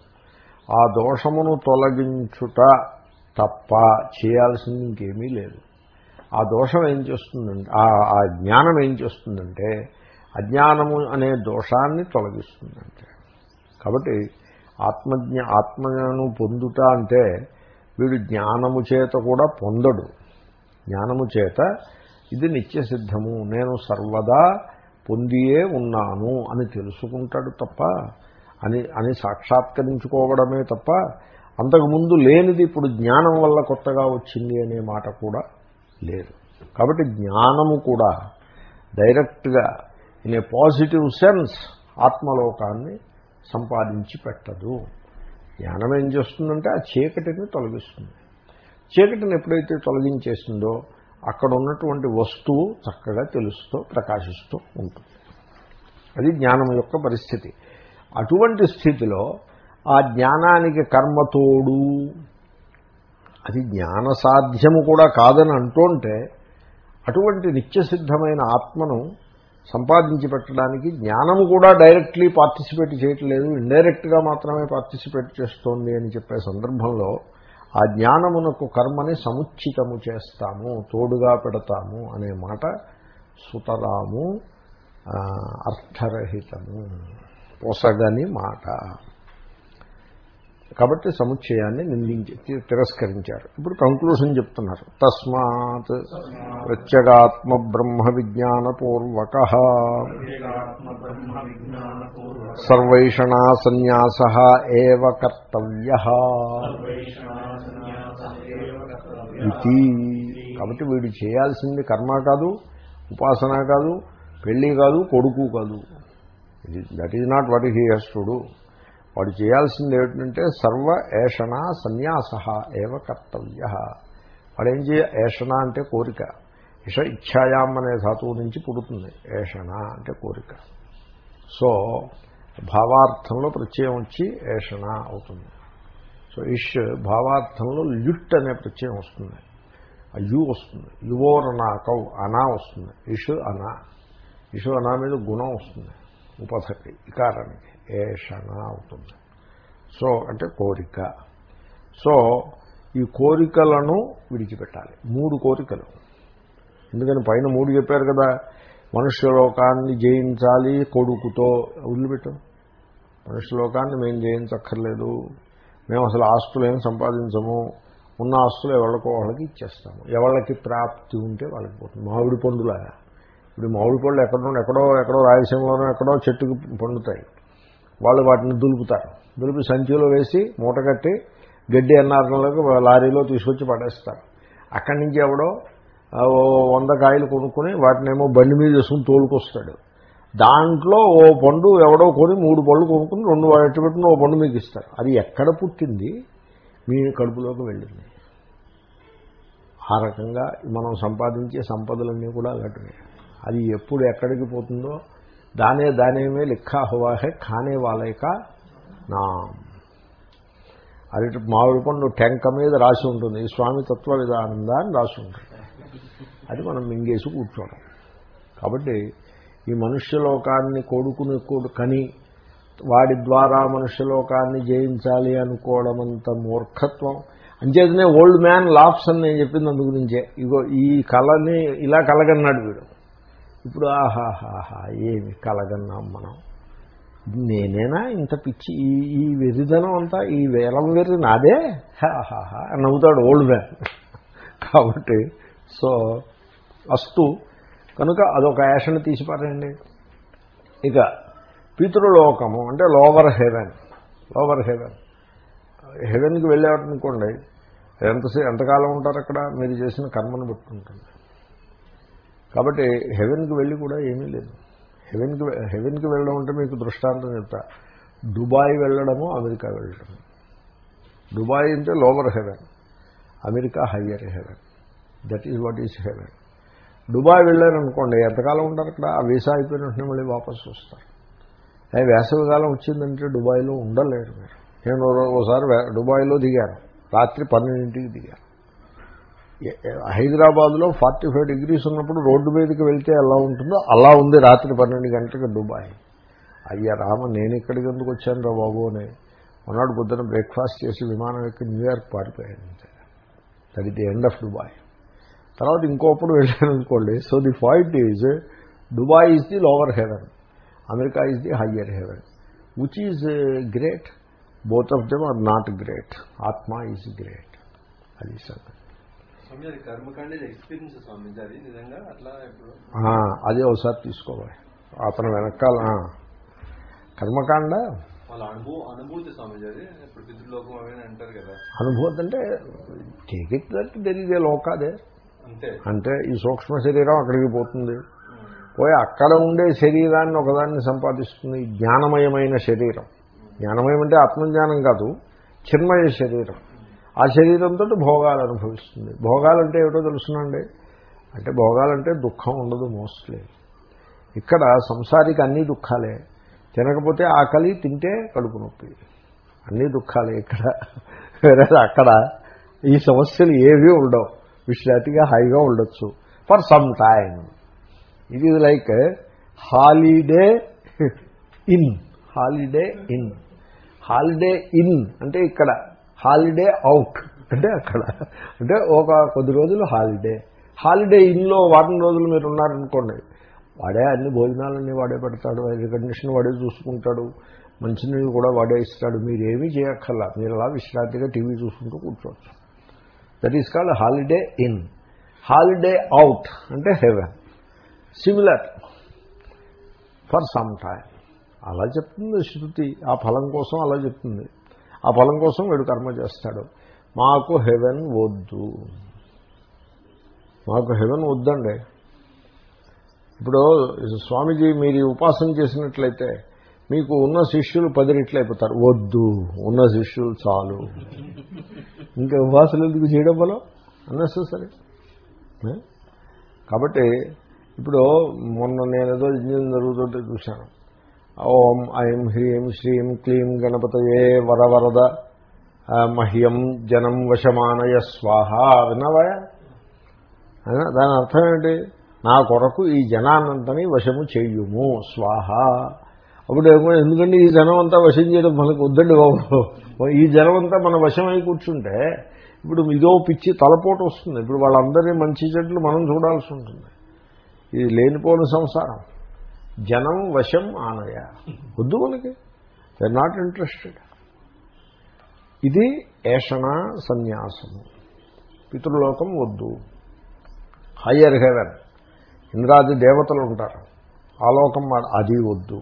ఆ దోషమును తొలగించుట తప్ప చేయాల్సింది ఇంకేమీ లేదు. ఆ దోషం ఏం చేస్తుందంటే ఆ జ్ఞానం ఏం చేస్తుందంటే అజ్ఞానము అనే దోషాన్ని తొలగిస్తుందంటే. కాబట్టి ఆత్మజ్ఞ ఆత్మను పొందుట అంటే వీడు జ్ఞానము చేత కూడా పొందడు. జ్ఞానము చేత ఇది నిత్యసిద్ధము నేను సర్వదా పొందియే ఉన్నాను అని తెలుసుకుంటాడు తప్ప అని అని సాక్షాత్కరించుకోవడమే తప్ప అంతకుముందు లేనిది ఇప్పుడు జ్ఞానం వల్ల కొత్తగా వచ్చింది అనే మాట కూడా లేదు. కాబట్టి జ్ఞానము కూడా డైరెక్ట్గా ఇన్ ఏ పాజిటివ్ సెన్స్ ఆత్మలోకాన్ని సంపాదించి పెట్టదు. జ్ఞానం ఏం చేస్తుందంటే ఆ చీకటిని తొలగిస్తుంది. చీకటిని ఎప్పుడైతే తొలగించేసిందో అక్కడ ఉన్నటువంటి వస్తువు చక్కగా తెలుస్తూ ప్రకాశిస్తూ ఉంటుంది. అది జ్ఞానం యొక్క పరిస్థితి. అటువంటి స్థితిలో ఆ జ్ఞానానికి కర్మతోడు అది జ్ఞాన సాధ్యము కూడా కాదని అంటుంటే అటువంటి నిత్యసిద్ధమైన ఆత్మను సంపాదించి పెట్టడానికి జ్ఞానము కూడా డైరెక్ట్లీ పార్టిసిపేట్ చేయట్లేదు. ఇండైరెక్ట్గా మాత్రమే పార్టిసిపేట్ చేస్తోంది అని చెప్పే సందర్భంలో ఆ జ్ఞానమునకు కర్మని సముచితము చేస్తాము తోడుగా పెడతాము అనే మాట సుతరాము అర్థరహితము పొసగని మాట. కాబట్టి సముచ్చయాన్ని నిందించి తి- తిరస్కరించారు. ఇప్పుడు కంక్లూషన్ చెప్తున్నారు. తస్మాత్ ప్రత్యేగాత్మ బ్రహ్మ విజ్ఞానపూర్వక సర్వైషణా సన్యాస ఏవ కర్తవ్య. ఇది కాబట్టి వీడు చేయాల్సింది కర్మ కాదు ఉపాసన కాదు పెళ్ళి కాదు కొడుకు కాదు. That is not what he has to do వాడు చేయాల్సింది ఏమిటంటే సర్వ ఏషణ సన్యాస ఏవ కర్తవ్య. వాడేం చేయ ఏషణ అంటే కోరిక. ఇష ఇచ్ఛాయాం అనే ధాతువు నుంచి పుడుతుంది. ఏషణ అంటే కోరిక. సో భావార్థంలో ప్రత్యయం వచ్చి ఏషణ అవుతుంది. సో ఇష్ భావార్థంలో ల్యుట్ అనే ప్రత్యయం వస్తుంది. యు వస్తుంది. యువోరనాకౌ అనా వస్తుంది. ఇషు అనా. ఇషు అనా మీద గుణం వస్తుంది. ఉపసక్తి ఇకారానికి. ఏషణ అవుతుంది. సో అంటే కోరిక. సో ఈ కోరికలను విడిచిపెట్టాలి. మూడు కోరికలు. ఎందుకని పైన మూడు చెప్పారు కదా మనుష్యలోకాన్ని జయించాలి కొడుకుతో. వదిలిపెట్టు. మనుష్యలోకాన్ని మేము జయించక్కర్లేదు. మేము అసలు ఆస్తులు ఏం సంపాదించము. ఉన్న ఆస్తులు ఎవరికో వాళ్ళకి ఇచ్చేస్తాము. ఎవరికి ప్రాప్తి ఉంటే వాళ్ళకి పోతుంది. మామిడి పండులాగా. ఇప్పుడు మామిడి పళ్ళు ఎక్కడో ఎక్కడో ఎక్కడో రాయలసీమలోనో ఎక్కడో చెట్టుకి పండుతాయి. వాళ్ళు వాటిని దులుపుతారు. దులిపి సంచిలో వేసి మూట కట్టి గడ్డి అన్నారంలోకి లారీలో తీసుకొచ్చి పడేస్తారు. అక్కడి నుంచి ఎవడో వంద కాయలు కొనుక్కొని వాటినేమో బండి మీద వేసుకుని తోలుకొస్తాడు. దాంట్లో ఓ పండు ఎవడో కొని మూడు పళ్ళు కొనుక్కుని రెండు ఎట్టు పెట్టిన ఓ పండు మీకు ఇస్తారు. అది ఎక్కడ పుట్టింది? మీ కడుపులోకి వెళ్ళింది. ఆ రకంగా మనం సంపాదించే సంపదలన్నీ కూడా అలాంటివి. అది ఎప్పుడు ఎక్కడికి పోతుందో దానే దానేమే లిఖా హువా హే ఖానే నా అరటి మామిడి పండు టెంక మీద రాసి ఉంటుంది. ఈ స్వామి తత్వ విధానందా అని రాసి ఉంటుంది. అది మనం మింగేసి కూర్చోవడం. కాబట్టి ఈ మనుష్యలోకాన్ని కొడుకుని కొడు కని వాడి ద్వారా మనుష్యలోకాన్ని జయించాలి అనుకోవడం అంత మూర్ఖత్వం. అంచేతనే ఓల్డ్ మ్యాన్ లాఫ్స్ అని నేను చెప్పింది అందు గురించే ఇగో ఈ కళని ఇలా కలగన్నాడు వీడు. ఇప్పుడు ఆహాహాహా ఏమి కలగన్నాం మనం? నేనేనా ఇంత పిచ్చి? ఈ ఈ వెరిదనం అంతా ఈ వేలం వెర్రి నాదే? హాహాహా అని నవ్వుతాడు ఓల్డ్ మ్యాన్. కాబట్టి సో అస్తు. కనుక అదొక యాషన్ తీసిపారండి ఇక పితృలోకము అంటే లోవర్ హెవెన్. Lower heaven. హెవెన్కి వెళ్ళేవాటనుకోండి ఎంతసే ఎంతకాలం ఉంటారు అక్కడ మీరు చేసిన కర్మను పెట్టుకుంటుంది కాబట్టి హెవెన్కి వెళ్ళి కూడా ఏమీ లేదు. హెవెన్కి హెవెన్కి వెళ్ళడం అంటే మీకు దృష్టాంతం చెప్తా. దుబాయ్ వెళ్ళడము అమెరికా వెళ్ళడము దుబాయ్ అంటే lower heaven. America higher heaven. That is what is heaven. Dubai వెళ్ళారనుకోండి ఎంతకాలం ఉంటారు అక్కడ? ఆ వీసా అయిపోయిన వెంటనే మళ్ళీ వాపసు వస్తారు. అదే వేసవికాలం వచ్చిందంటే దుబాయ్లో ఉండలేరు మీరు. నేను ఓసారి దుబాయ్లో దిగాను. రాత్రి పన్నెండింటికి దిగాను. హైదరాబాద్లో ఫార్టీ ఫైవ్ డిగ్రీస్ ఉన్నప్పుడు రోడ్డు మీదకి వెళ్తే ఎలా ఉంటుందో అలా ఉంది రాత్రి పన్నెండు గంటలకు దుబాయ్. అయ్యా రామ నేను ఇక్కడికి ఎందుకు వచ్చాను రా బాబు అని మొన్నటి పొద్దున బ్రేక్ఫాస్ట్ చేసి విమానం ఎక్కి New York పారిపోయాను that is the end of Dubai తర్వాత ఇంకోప్పుడు వెళ్ళాను అనుకోండి. So the point is Dubai is the lower heaven America is the higher heaven which is great both of them are not great atma is great అది సంగతి. అది ఒకసారి తీసుకోవాలి. అతను వెనకాల. కర్మకాండ? అనుభూతి అంటే టేక్ ఇట్ దట్ ఏ లోకాదే అంటే ఈ సూక్ష్మ శరీరం అక్కడికి పోతుంది. పోయి అక్కడ ఉండే శరీరాన్ని ఒకదాన్ని సంపాదిస్తుంది. జ్ఞానమయమైన శరీరం. జ్ఞానమయం అంటే ఆత్మజ్ఞానం కాదు చిన్మయ శరీరం. ఆ శరీరంతో భోగాలు అనుభవిస్తుంది. భోగాలంటే ఏమిటో తెలుసునండి? అంటే భోగాలంటే దుఃఖం ఉండదు మోస్ట్లీ. ఇక్కడ సంసారికి అన్ని దుఃఖాలే. తినకపోతే ఆకలి తింటే కడుపు నొప్పి. అన్ని దుఃఖాలే ఇక్కడ. వేరే అక్కడ ఈ సమస్యలు ఏవి ఉండవు. విశ్రాంతిగా హాయిగా ఉండొచ్చు. For some time it is like holiday in holiday in holiday in అంటే ఇక్కడ. Holiday out. అంటే అక్కడ అంటే ఒక కొద్ది రోజులు హాలిడే. హాలిడే ఇన్లో వారం రోజులు మీరు ఉన్నారనుకోండి వాడే అన్ని భోజనాలన్నీ వాడే పెడతాడు ఎయిర్ కండిషన్ వాడే చూసుకుంటాడు మంచినీళ్ళు కూడా వాడే ఇస్తాడు. మీరేమీ చేయక్కర్లా మీరు అలా విశ్రాంతిగా టీవీ చూసుకుంటూ కూర్చోవచ్చు. That is called holiday in holiday out అంటే heaven similar for some time అలా చెప్తుంది శృతి. ఆ ఫలం కోసం అలా చెప్తుంది. ఆ ఫలం కోసం వీడు కర్మ చేస్తాడు. మాకు హెవెన్ వద్దు. మాకు హెవెన్ వద్దండి. ఇప్పుడు స్వామీజీ మీరు ఉపాసన చేసినట్లయితే మీకు ఉన్న శిష్యులు పది రెట్లు అయిపోతారు. వద్దు. ఉన్న శిష్యులు చాలు. ఇంకా ఉపాసన ఎందుకు చేయడం వల్ల అన్నెసరీ కాబట్టి ఇప్పుడు మొన్న నేను ఏదో ఇంజనీరింగ్ జరుగుతుంటే చూశాను. ఓం ఐం హ్రీం శ్రీం క్లీం గణపతయే వరవరద మహ్యం జనం వశమానయ స్వాహ. విన్నావా? దాని అర్థం ఏంటి? నా కొరకు ఈ జనాన్నంతని వశము చెయ్యుము స్వాహ. అప్పుడు ఏమో ఎందుకంటే ఈ జనం అంతా వశం చేయడం మనకు వద్దండి బాబు. ఈ జనం అంతా మన వశమై కూర్చుంటే ఇప్పుడు ఇదో పిచ్చి తలపోటు వస్తుంది. ఇప్పుడు వాళ్ళందరినీ మంచి చెట్లు మనం చూడాల్సి ఉంటుంది. ఇది లేనిపోని సంసారం. జనం వశం ఆనయ వద్దు మనకి. దే నాట్ ఇంట్రెస్టెడ్ ఇది ఏషణ సన్యాసము. పితృలోకం వద్దు. హయ్యర్ హెవెన్ ఇంద్రాది దేవతలు ఉంటారు. ఆ లోకం అది వద్దు.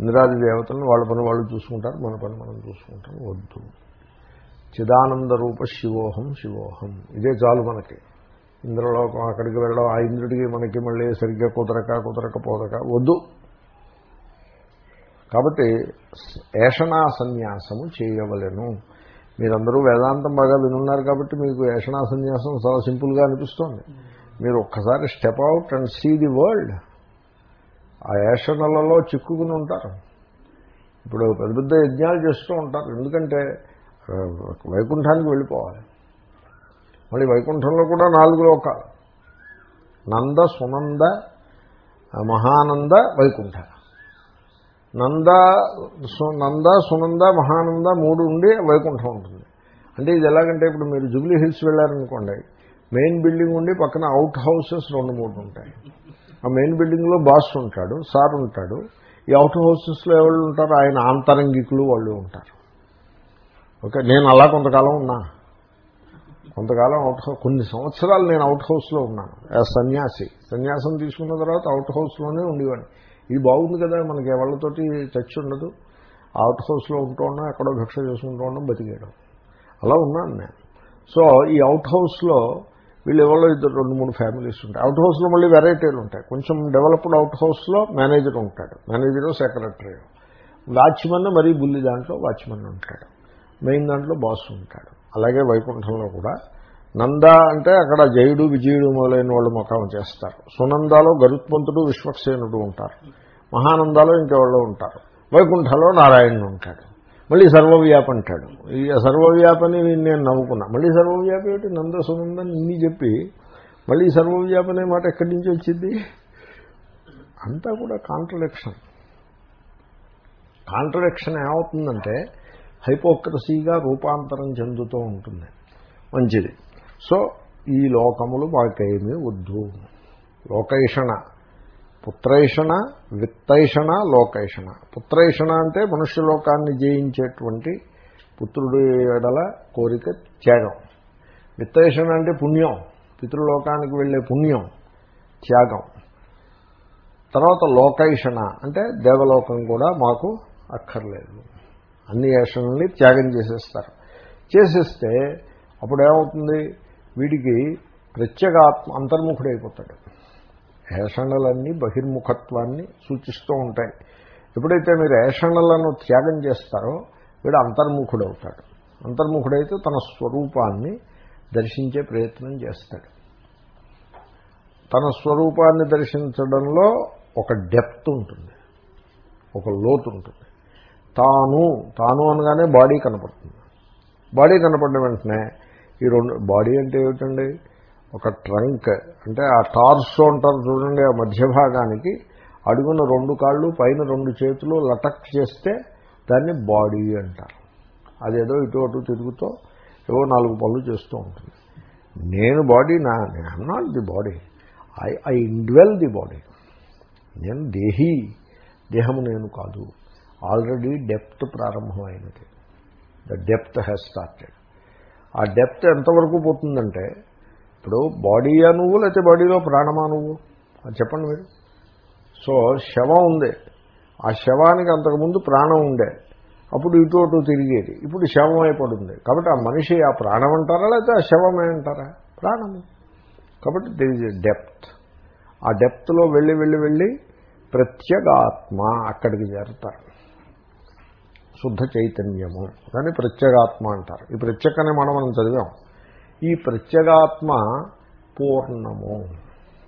ఇంద్రాది దేవతలను వాళ్ళ పని వాళ్ళు చూసుకుంటారు మన పని మనం చూసుకుంటాం వద్దు. చిదానంద రూప శివోహం శివోహం. ఇదే చాలు మనకి. ఇంద్రలోకం అక్కడికి వెళ్ళడం ఆ ఇంద్రుడికి మనకి మళ్ళీ సరిగ్గా కుదరక కుదరకపోదక వద్దు. కాబట్టి ఏషణా సన్యాసము చేయవలను. మీరందరూ వేదాంతం బాగా వినున్నారు కాబట్టి మీకు ఏషణా సన్యాసం చాలా సింపుల్గా అనిపిస్తోంది. మీరు ఒక్కసారి step out and see the world ఆ ఏషణలలో చిక్కుకుని ఉంటారు. ఇప్పుడు పెద్ద పెద్ద యజ్ఞాలు చేస్తూ ఉంటారు. ఎందుకంటే వైకుంఠానికి వెళ్ళిపోవాలి. మళ్ళీ వైకుంఠంలో కూడా నాలుగు లోకాలు. నంద సునంద మహానంద వైకుంఠ. నంద సు- నంద సునంద మహానంద మూడు ఉండి వైకుంఠం ఉంటుంది. అంటే ఇది ఎలాగంటే ఇప్పుడు మీరు జూబ్లీ హిల్స్ వెళ్ళారనుకోండి మెయిన్ బిల్డింగ్ ఉండి పక్కన అవుట్ హౌసెస్ రెండు మూడు ఉంటాయి. ఆ మెయిన్ బిల్డింగ్లో బాస్ ఉంటాడు సార్ ఉంటాడు. ఈ అవుట్ హౌసెస్లో ఎవరు ఉంటారు? ఆయన ఆంతరంగికులు వాళ్ళు ఉంటారు. ఓకే నేను అలా కొంతకాలం ఉన్నా. కొంతకాలం అవుట్ హౌస్ కొన్ని సంవత్సరాలు నేను అవుట్ హౌస్లో ఉన్నాను. సన్యాసి. సన్యాసం తీసుకున్న తర్వాత అవుట్ హౌస్లోనే ఉండేవాడిని. ఇది బాగుంది కదా మనకి ఎవరితోటి టచ్ ఉండదు. అవుట్ హౌస్లో ఉంటూ ఉన్నాం ఎక్కడో భిక్ష చేసుకుంటూ ఉండడం బతికేయడం. అలా ఉన్నాను నేను. సో ఈ అవుట్ హౌస్లో వీళ్ళు ఎవరో ఇద్దరు రెండు మూడు ఫ్యామిలీస్ ఉంటాయి అవుట్ హౌస్లో మళ్ళీ వెరైటీలు ఉంటాయి. కొంచెం డెవలప్డ్ అవుట్ హౌస్లో మేనేజర్ ఉంటాడు. మేనేజర్ సెక్రటరీ వాచ్మెన్ మరీ బుల్లి దాంట్లో వాచ్మెన్ ఉంటాడు. మెయిన్ దాంట్లో బాస్ ఉంటాడు. అలాగే వైకుంఠంలో కూడా. నంద అంటే అక్కడ జయుడు విజయుడు మొదలైన వాళ్ళు మకాం చేస్తారు. సునందాలో గరుత్మంతుడు విశ్వక్సేనుడు ఉంటారు. మహానందాలో ఇంకెవాళ్ళు ఉంటారు. వైకుంఠలో నారాయణుడు ఉంటాడు. మళ్ళీ సర్వవ్యాపి అంటాడు. ఈ సర్వవ్యాపని నేను నవ్వుకున్నా మళ్ళీ సర్వవ్యాపి ఏమిటి? నంద సునందని ఇన్ని చెప్పి మళ్ళీ సర్వవ్యాపి అనే మాట ఎక్కడి నుంచి వచ్చింది? అంతా కూడా కాంట్రడిక్షన్. కాంట్రడిక్షన్ ఏమవుతుందంటే హైపోక్రసీగా రూపాంతరం చెందుతూ ఉంటుంది. మంచిది. సో ఈ లోకములు మాకేమీ వద్దు. లోకైషణ. పుత్రైషణ విత్తైషణ లోకైషణ. పుత్రైషణ అంటే మనుష్యలోకాన్ని జయించేటువంటి పుత్రుడి ఎడల కోరిక త్యాగం. విత్తైషణ అంటే పుణ్యం. పితృలోకానికి వెళ్ళే పుణ్యం త్యాగం. తర్వాత లోకైషణ. అంటే దేవలోకం కూడా మాకు అక్కర్లేదు. అన్ని ఏషణల్ని త్యాగం చేసేస్తారు. చేసేస్తే అప్పుడు ఏమవుతుంది వీడికి ప్రత్యేగాత్మ అంతర్ముఖుడైపోతాడు. ఏషణలన్నీ బహిర్ముఖత్వాన్ని సూచిస్తూ ఉంటాయి. ఎప్పుడైతే మీరు ఏషణలను త్యాగం చేస్తారో వీడు అంతర్ముఖుడవుతాడు. అంతర్ముఖుడైతే తన స్వరూపాన్ని దర్శించే ప్రయత్నం చేస్తాడు. తన స్వరూపాన్ని దర్శించడంలో ఒక డెప్త్ ఉంటుంది. ఒక లోతు ఉంటుంది. తాను తాను అనగానే బాడీ కనపడుతుంది. బాడీ కనపడిన వెంటనే ఈ రెండు బాడీ అంటే ఏమిటండి? ఒక ట్రంక్ అంటే ఆ టార్సో అంటారు చూడండి ఆ మధ్య భాగానికి అడుగున రెండు కాళ్ళు పైన రెండు చేతులు లటక్ చేస్తే దాన్ని బాడీ అంటారు. అదేదో ఇటు అటు తిరుగుతూ ఏవో నాలుగు పనులు చేస్తూ ఉంటుంది. నేను బాడీ నా I am not the body I I indwell the body నేను దేహి దేహము నేను కాదు. ఆల్రెడీ డెప్త్ ప్రారంభమైనది. ద డెప్త్ హ్యాస్ స్టార్టెడ్ ఆ డెప్త్ ఎంతవరకు పోతుందంటే ఇప్పుడు బాడీ నువ్వు లేకపోతే బాడీలో ప్రాణమా నువ్వు అది చెప్పండి మీరు. సో శవం ఉంది. ఆ శవానికి అంతకుముందు ప్రాణం ఉండే. అప్పుడు ఇటు అటు తిరిగేది. ఇప్పుడు శవం అయిపడింది కాబట్టి ఆ మనిషి ఆ ప్రాణం అంటారా లేకపోతే ఆ శవమే అంటారా? ప్రాణము కాబట్టి దిర్ ఇస్ డెప్త్ ఆ డెప్త్లో వెళ్ళి వెళ్ళి వెళ్ళి ప్రత్యేగాత్మ అక్కడికి చేరతారు. శుద్ధ చైతన్యము. దాన్ని ప్రత్యేగాత్మ అంటారు. ఈ ప్రత్యేకనే మనం మనం చదివాం. ఈ ప్రత్యేగాత్మ పూర్ణము.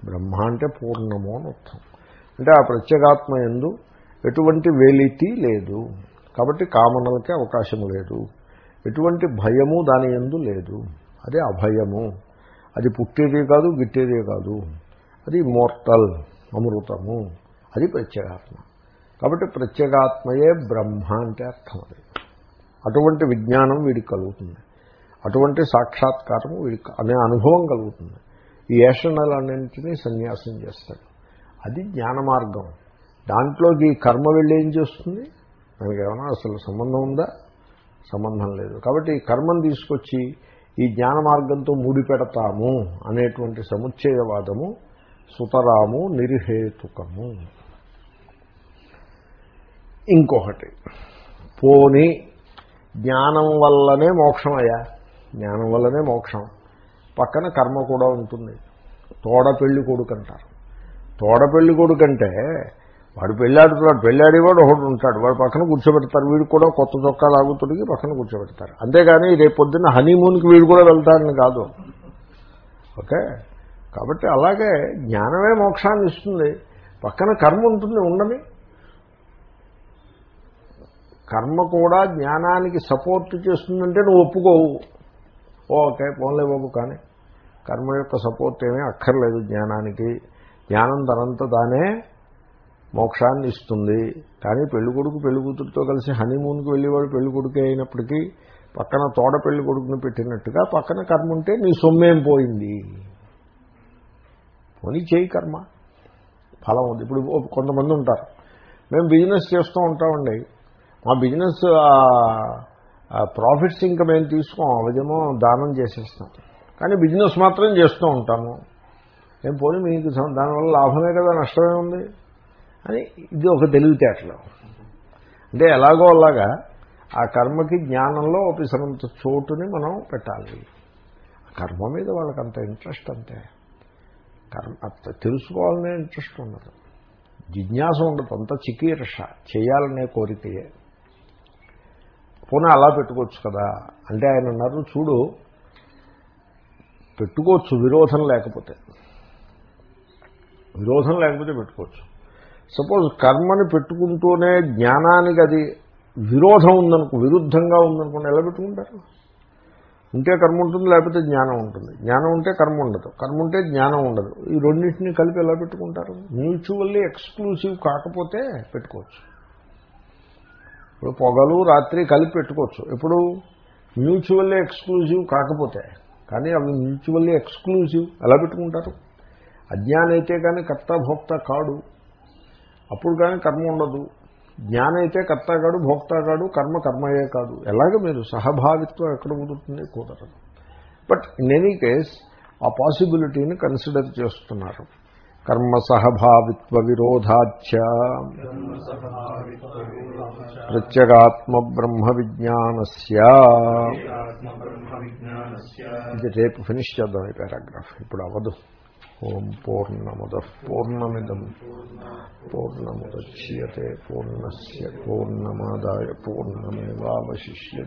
బ్రహ్మ అంటే పూర్ణము అని అర్థం. అంటే ఆ ప్రత్యేగాత్మ ఎందు ఎటువంటి వేలితి లేదు. కాబట్టి కామనలకే అవకాశం లేదు. ఎటువంటి భయము దాని ఎందు లేదు. అదే అభయము. అది పుట్టేది కాదు గిట్టేదే కాదు. అది మోర్టల్ అమృతము. అది ప్రత్యేగాత్మ. కాబట్టి ప్రత్యేగాత్మయే బ్రహ్మ అంటే అర్థం అది. అటువంటి విజ్ఞానం వీడికి కలుగుతుంది. అటువంటి సాక్షాత్కారము వీడికి అనే అనుభవం కలుగుతుంది. ఈ ఏషణలన్నింటినీ సన్యాసం చేస్తాడు. అది జ్ఞాన మార్గం. దాంట్లోకి ఈ కర్మ వెళ్ళి ఏం చేస్తుంది? దానికి ఏమైనా అసలు సంబంధం ఉందా? సంబంధం లేదు. కాబట్టి ఈ కర్మను తీసుకొచ్చి ఈ జ్ఞాన మార్గంతో ముడిపెడతాము అనేటువంటి సముచ్చయవాదము సుతరాము నిరుహేతుకము. ఇంకొకటి. పోని జ్ఞానం వల్లనే మోక్షం అయ్యా. జ్ఞానం వల్లనే మోక్షం. పక్కన కర్మ కూడా ఉంటుంది. తోడ పెళ్ళి కొడుకు అంటారు. తోడ పెళ్ళి కొడుకు అంటే వాడు పెళ్ళాడుతున్నాడు పెళ్ళాడేవాడు ఒకడు ఉంటాడు. వాడు పక్కన కూర్చోబెడతారు. వీడు కూడా కొత్త చొక్కా లాగుతుడికి పక్కన కూర్చోబెడతారు. అంతేగాని రేపు పొద్దున్న హనీమూన్కి వీడు కూడా వెళ్తాడని కాదు. ఓకే? కాబట్టి అలాగే జ్ఞానమే మోక్షాన్ని ఇస్తుంది. పక్కన కర్మ ఉంటుంది ఉండని. కర్మ కూడా జ్ఞానానికి సపోర్ట్ చేస్తుందంటే నువ్వు ఒప్పుకోవు. ఓకే పోన్లే బాబు కానీ కర్మ యొక్క సపోర్ట్ ఏమీ అక్కర్లేదు జ్ఞానానికి. జ్ఞానం తనంత తానే మోక్షాన్ని ఇస్తుంది. కానీ పెళ్ళికొడుకు పెళ్ళికూతురితో కలిసి హనీమూన్కి వెళ్ళేవాడు పెళ్ళికొడుకే అయినప్పటికీ పక్కన తోడ పెళ్ళి కొడుకుని పెట్టినట్టుగా పక్కన కర్మ ఉంటే నీ సొమ్మేం పోయింది? పోనీ చేయి కర్మ. ఫలం ఉంది. ఇప్పుడు కొంతమంది ఉంటారు. మేము బిజినెస్ చేస్తూ ఉంటామండి. మా బిజినెస్ ప్రాఫిట్స్ ఇంకా మేము తీసుకోం అవజమో దానం చేసేస్తాం. కానీ బిజినెస్ మాత్రం చేస్తూ ఉంటాము. ఏం పోనీ మీకు దానివల్ల లాభమే కదా నష్టమే ఉంది? అని ఇది ఒక తెలివితేటలు. అంటే ఎలాగో అలాగా ఆ కర్మకి జ్ఞానంలో ఒపిసరంత చోటుని మనం పెట్టాలి. కర్మ మీద వాళ్ళకి అంత ఇంట్రెస్ట్ అంతే. కర్మ అంత తెలుసుకోవాలనే ఇంట్రెస్ట్ ఉండదు. జిజ్ఞాస ఉండదు అంత చికీర్ష. చేయాలనే కోరికయే. పోనీ అలా పెట్టుకోవచ్చు కదా? అంటే ఆయన అన్నారు చూడు పెట్టుకోవచ్చు విరోధం లేకపోతే. విరోధం లేకపోతే పెట్టుకోవచ్చు. సపోజ్ కర్మని పెట్టుకుంటూనే జ్ఞానానికి అది విరోధం ఉందనుకో విరుద్ధంగా ఉందనుకోండి ఎలా పెట్టుకుంటారు? ఉంటే కర్మ ఉంటుంది లేకపోతే జ్ఞానం ఉంటుంది. జ్ఞానం ఉంటే కర్మ ఉండదు. కర్మ ఉంటే జ్ఞానం ఉండదు. ఈ రెండింటిని కలిపి ఎలా పెట్టుకుంటారు? మ్యూచువల్లీ ఎక్స్క్లూసివ్ కాకపోతే పెట్టుకోవచ్చు. ఇప్పుడు పొగలు రాత్రి కలిపి పెట్టుకోవచ్చు. ఎప్పుడు? మ్యూచువల్లీ ఎక్స్క్లూజివ్ కాకపోతే. కానీ అవి మ్యూచువల్లీ ఎక్స్క్లూజివ్ ఎలా పెట్టుకుంటారు? అజ్ఞానైతే కానీ కర్త భోక్త కాడు. అప్పుడు కానీ కర్మ ఉండదు. జ్ఞానైతే కర్త కాడు భోక్త కాడు కర్మ కర్మయే కాదు. ఎలాగ మీరు సహభావిత్వం ఎక్కడ కుదురుతుంది? కుదరదు. బట్ ఇన్ ఎనీ కేస్ ఆ పాసిబిలిటీని కన్సిడర్ చేస్తున్నారు. కర్మ సహభావిత్వ విరోధాచ ప్రత్యేగాత్మ బ్రహ్మ విజ్ఞానస్య ఇది రేపు ఫినిష్ చేద్దాం ఈ పారాగ్రాఫ్ ఇప్పుడు అవదు. ఓం పూర్ణముద పూర్ణమిదం. పూర్ణముద్యే పూర్ణస్ పూర్ణమాదాయ పూర్ణమేవాశిష్యే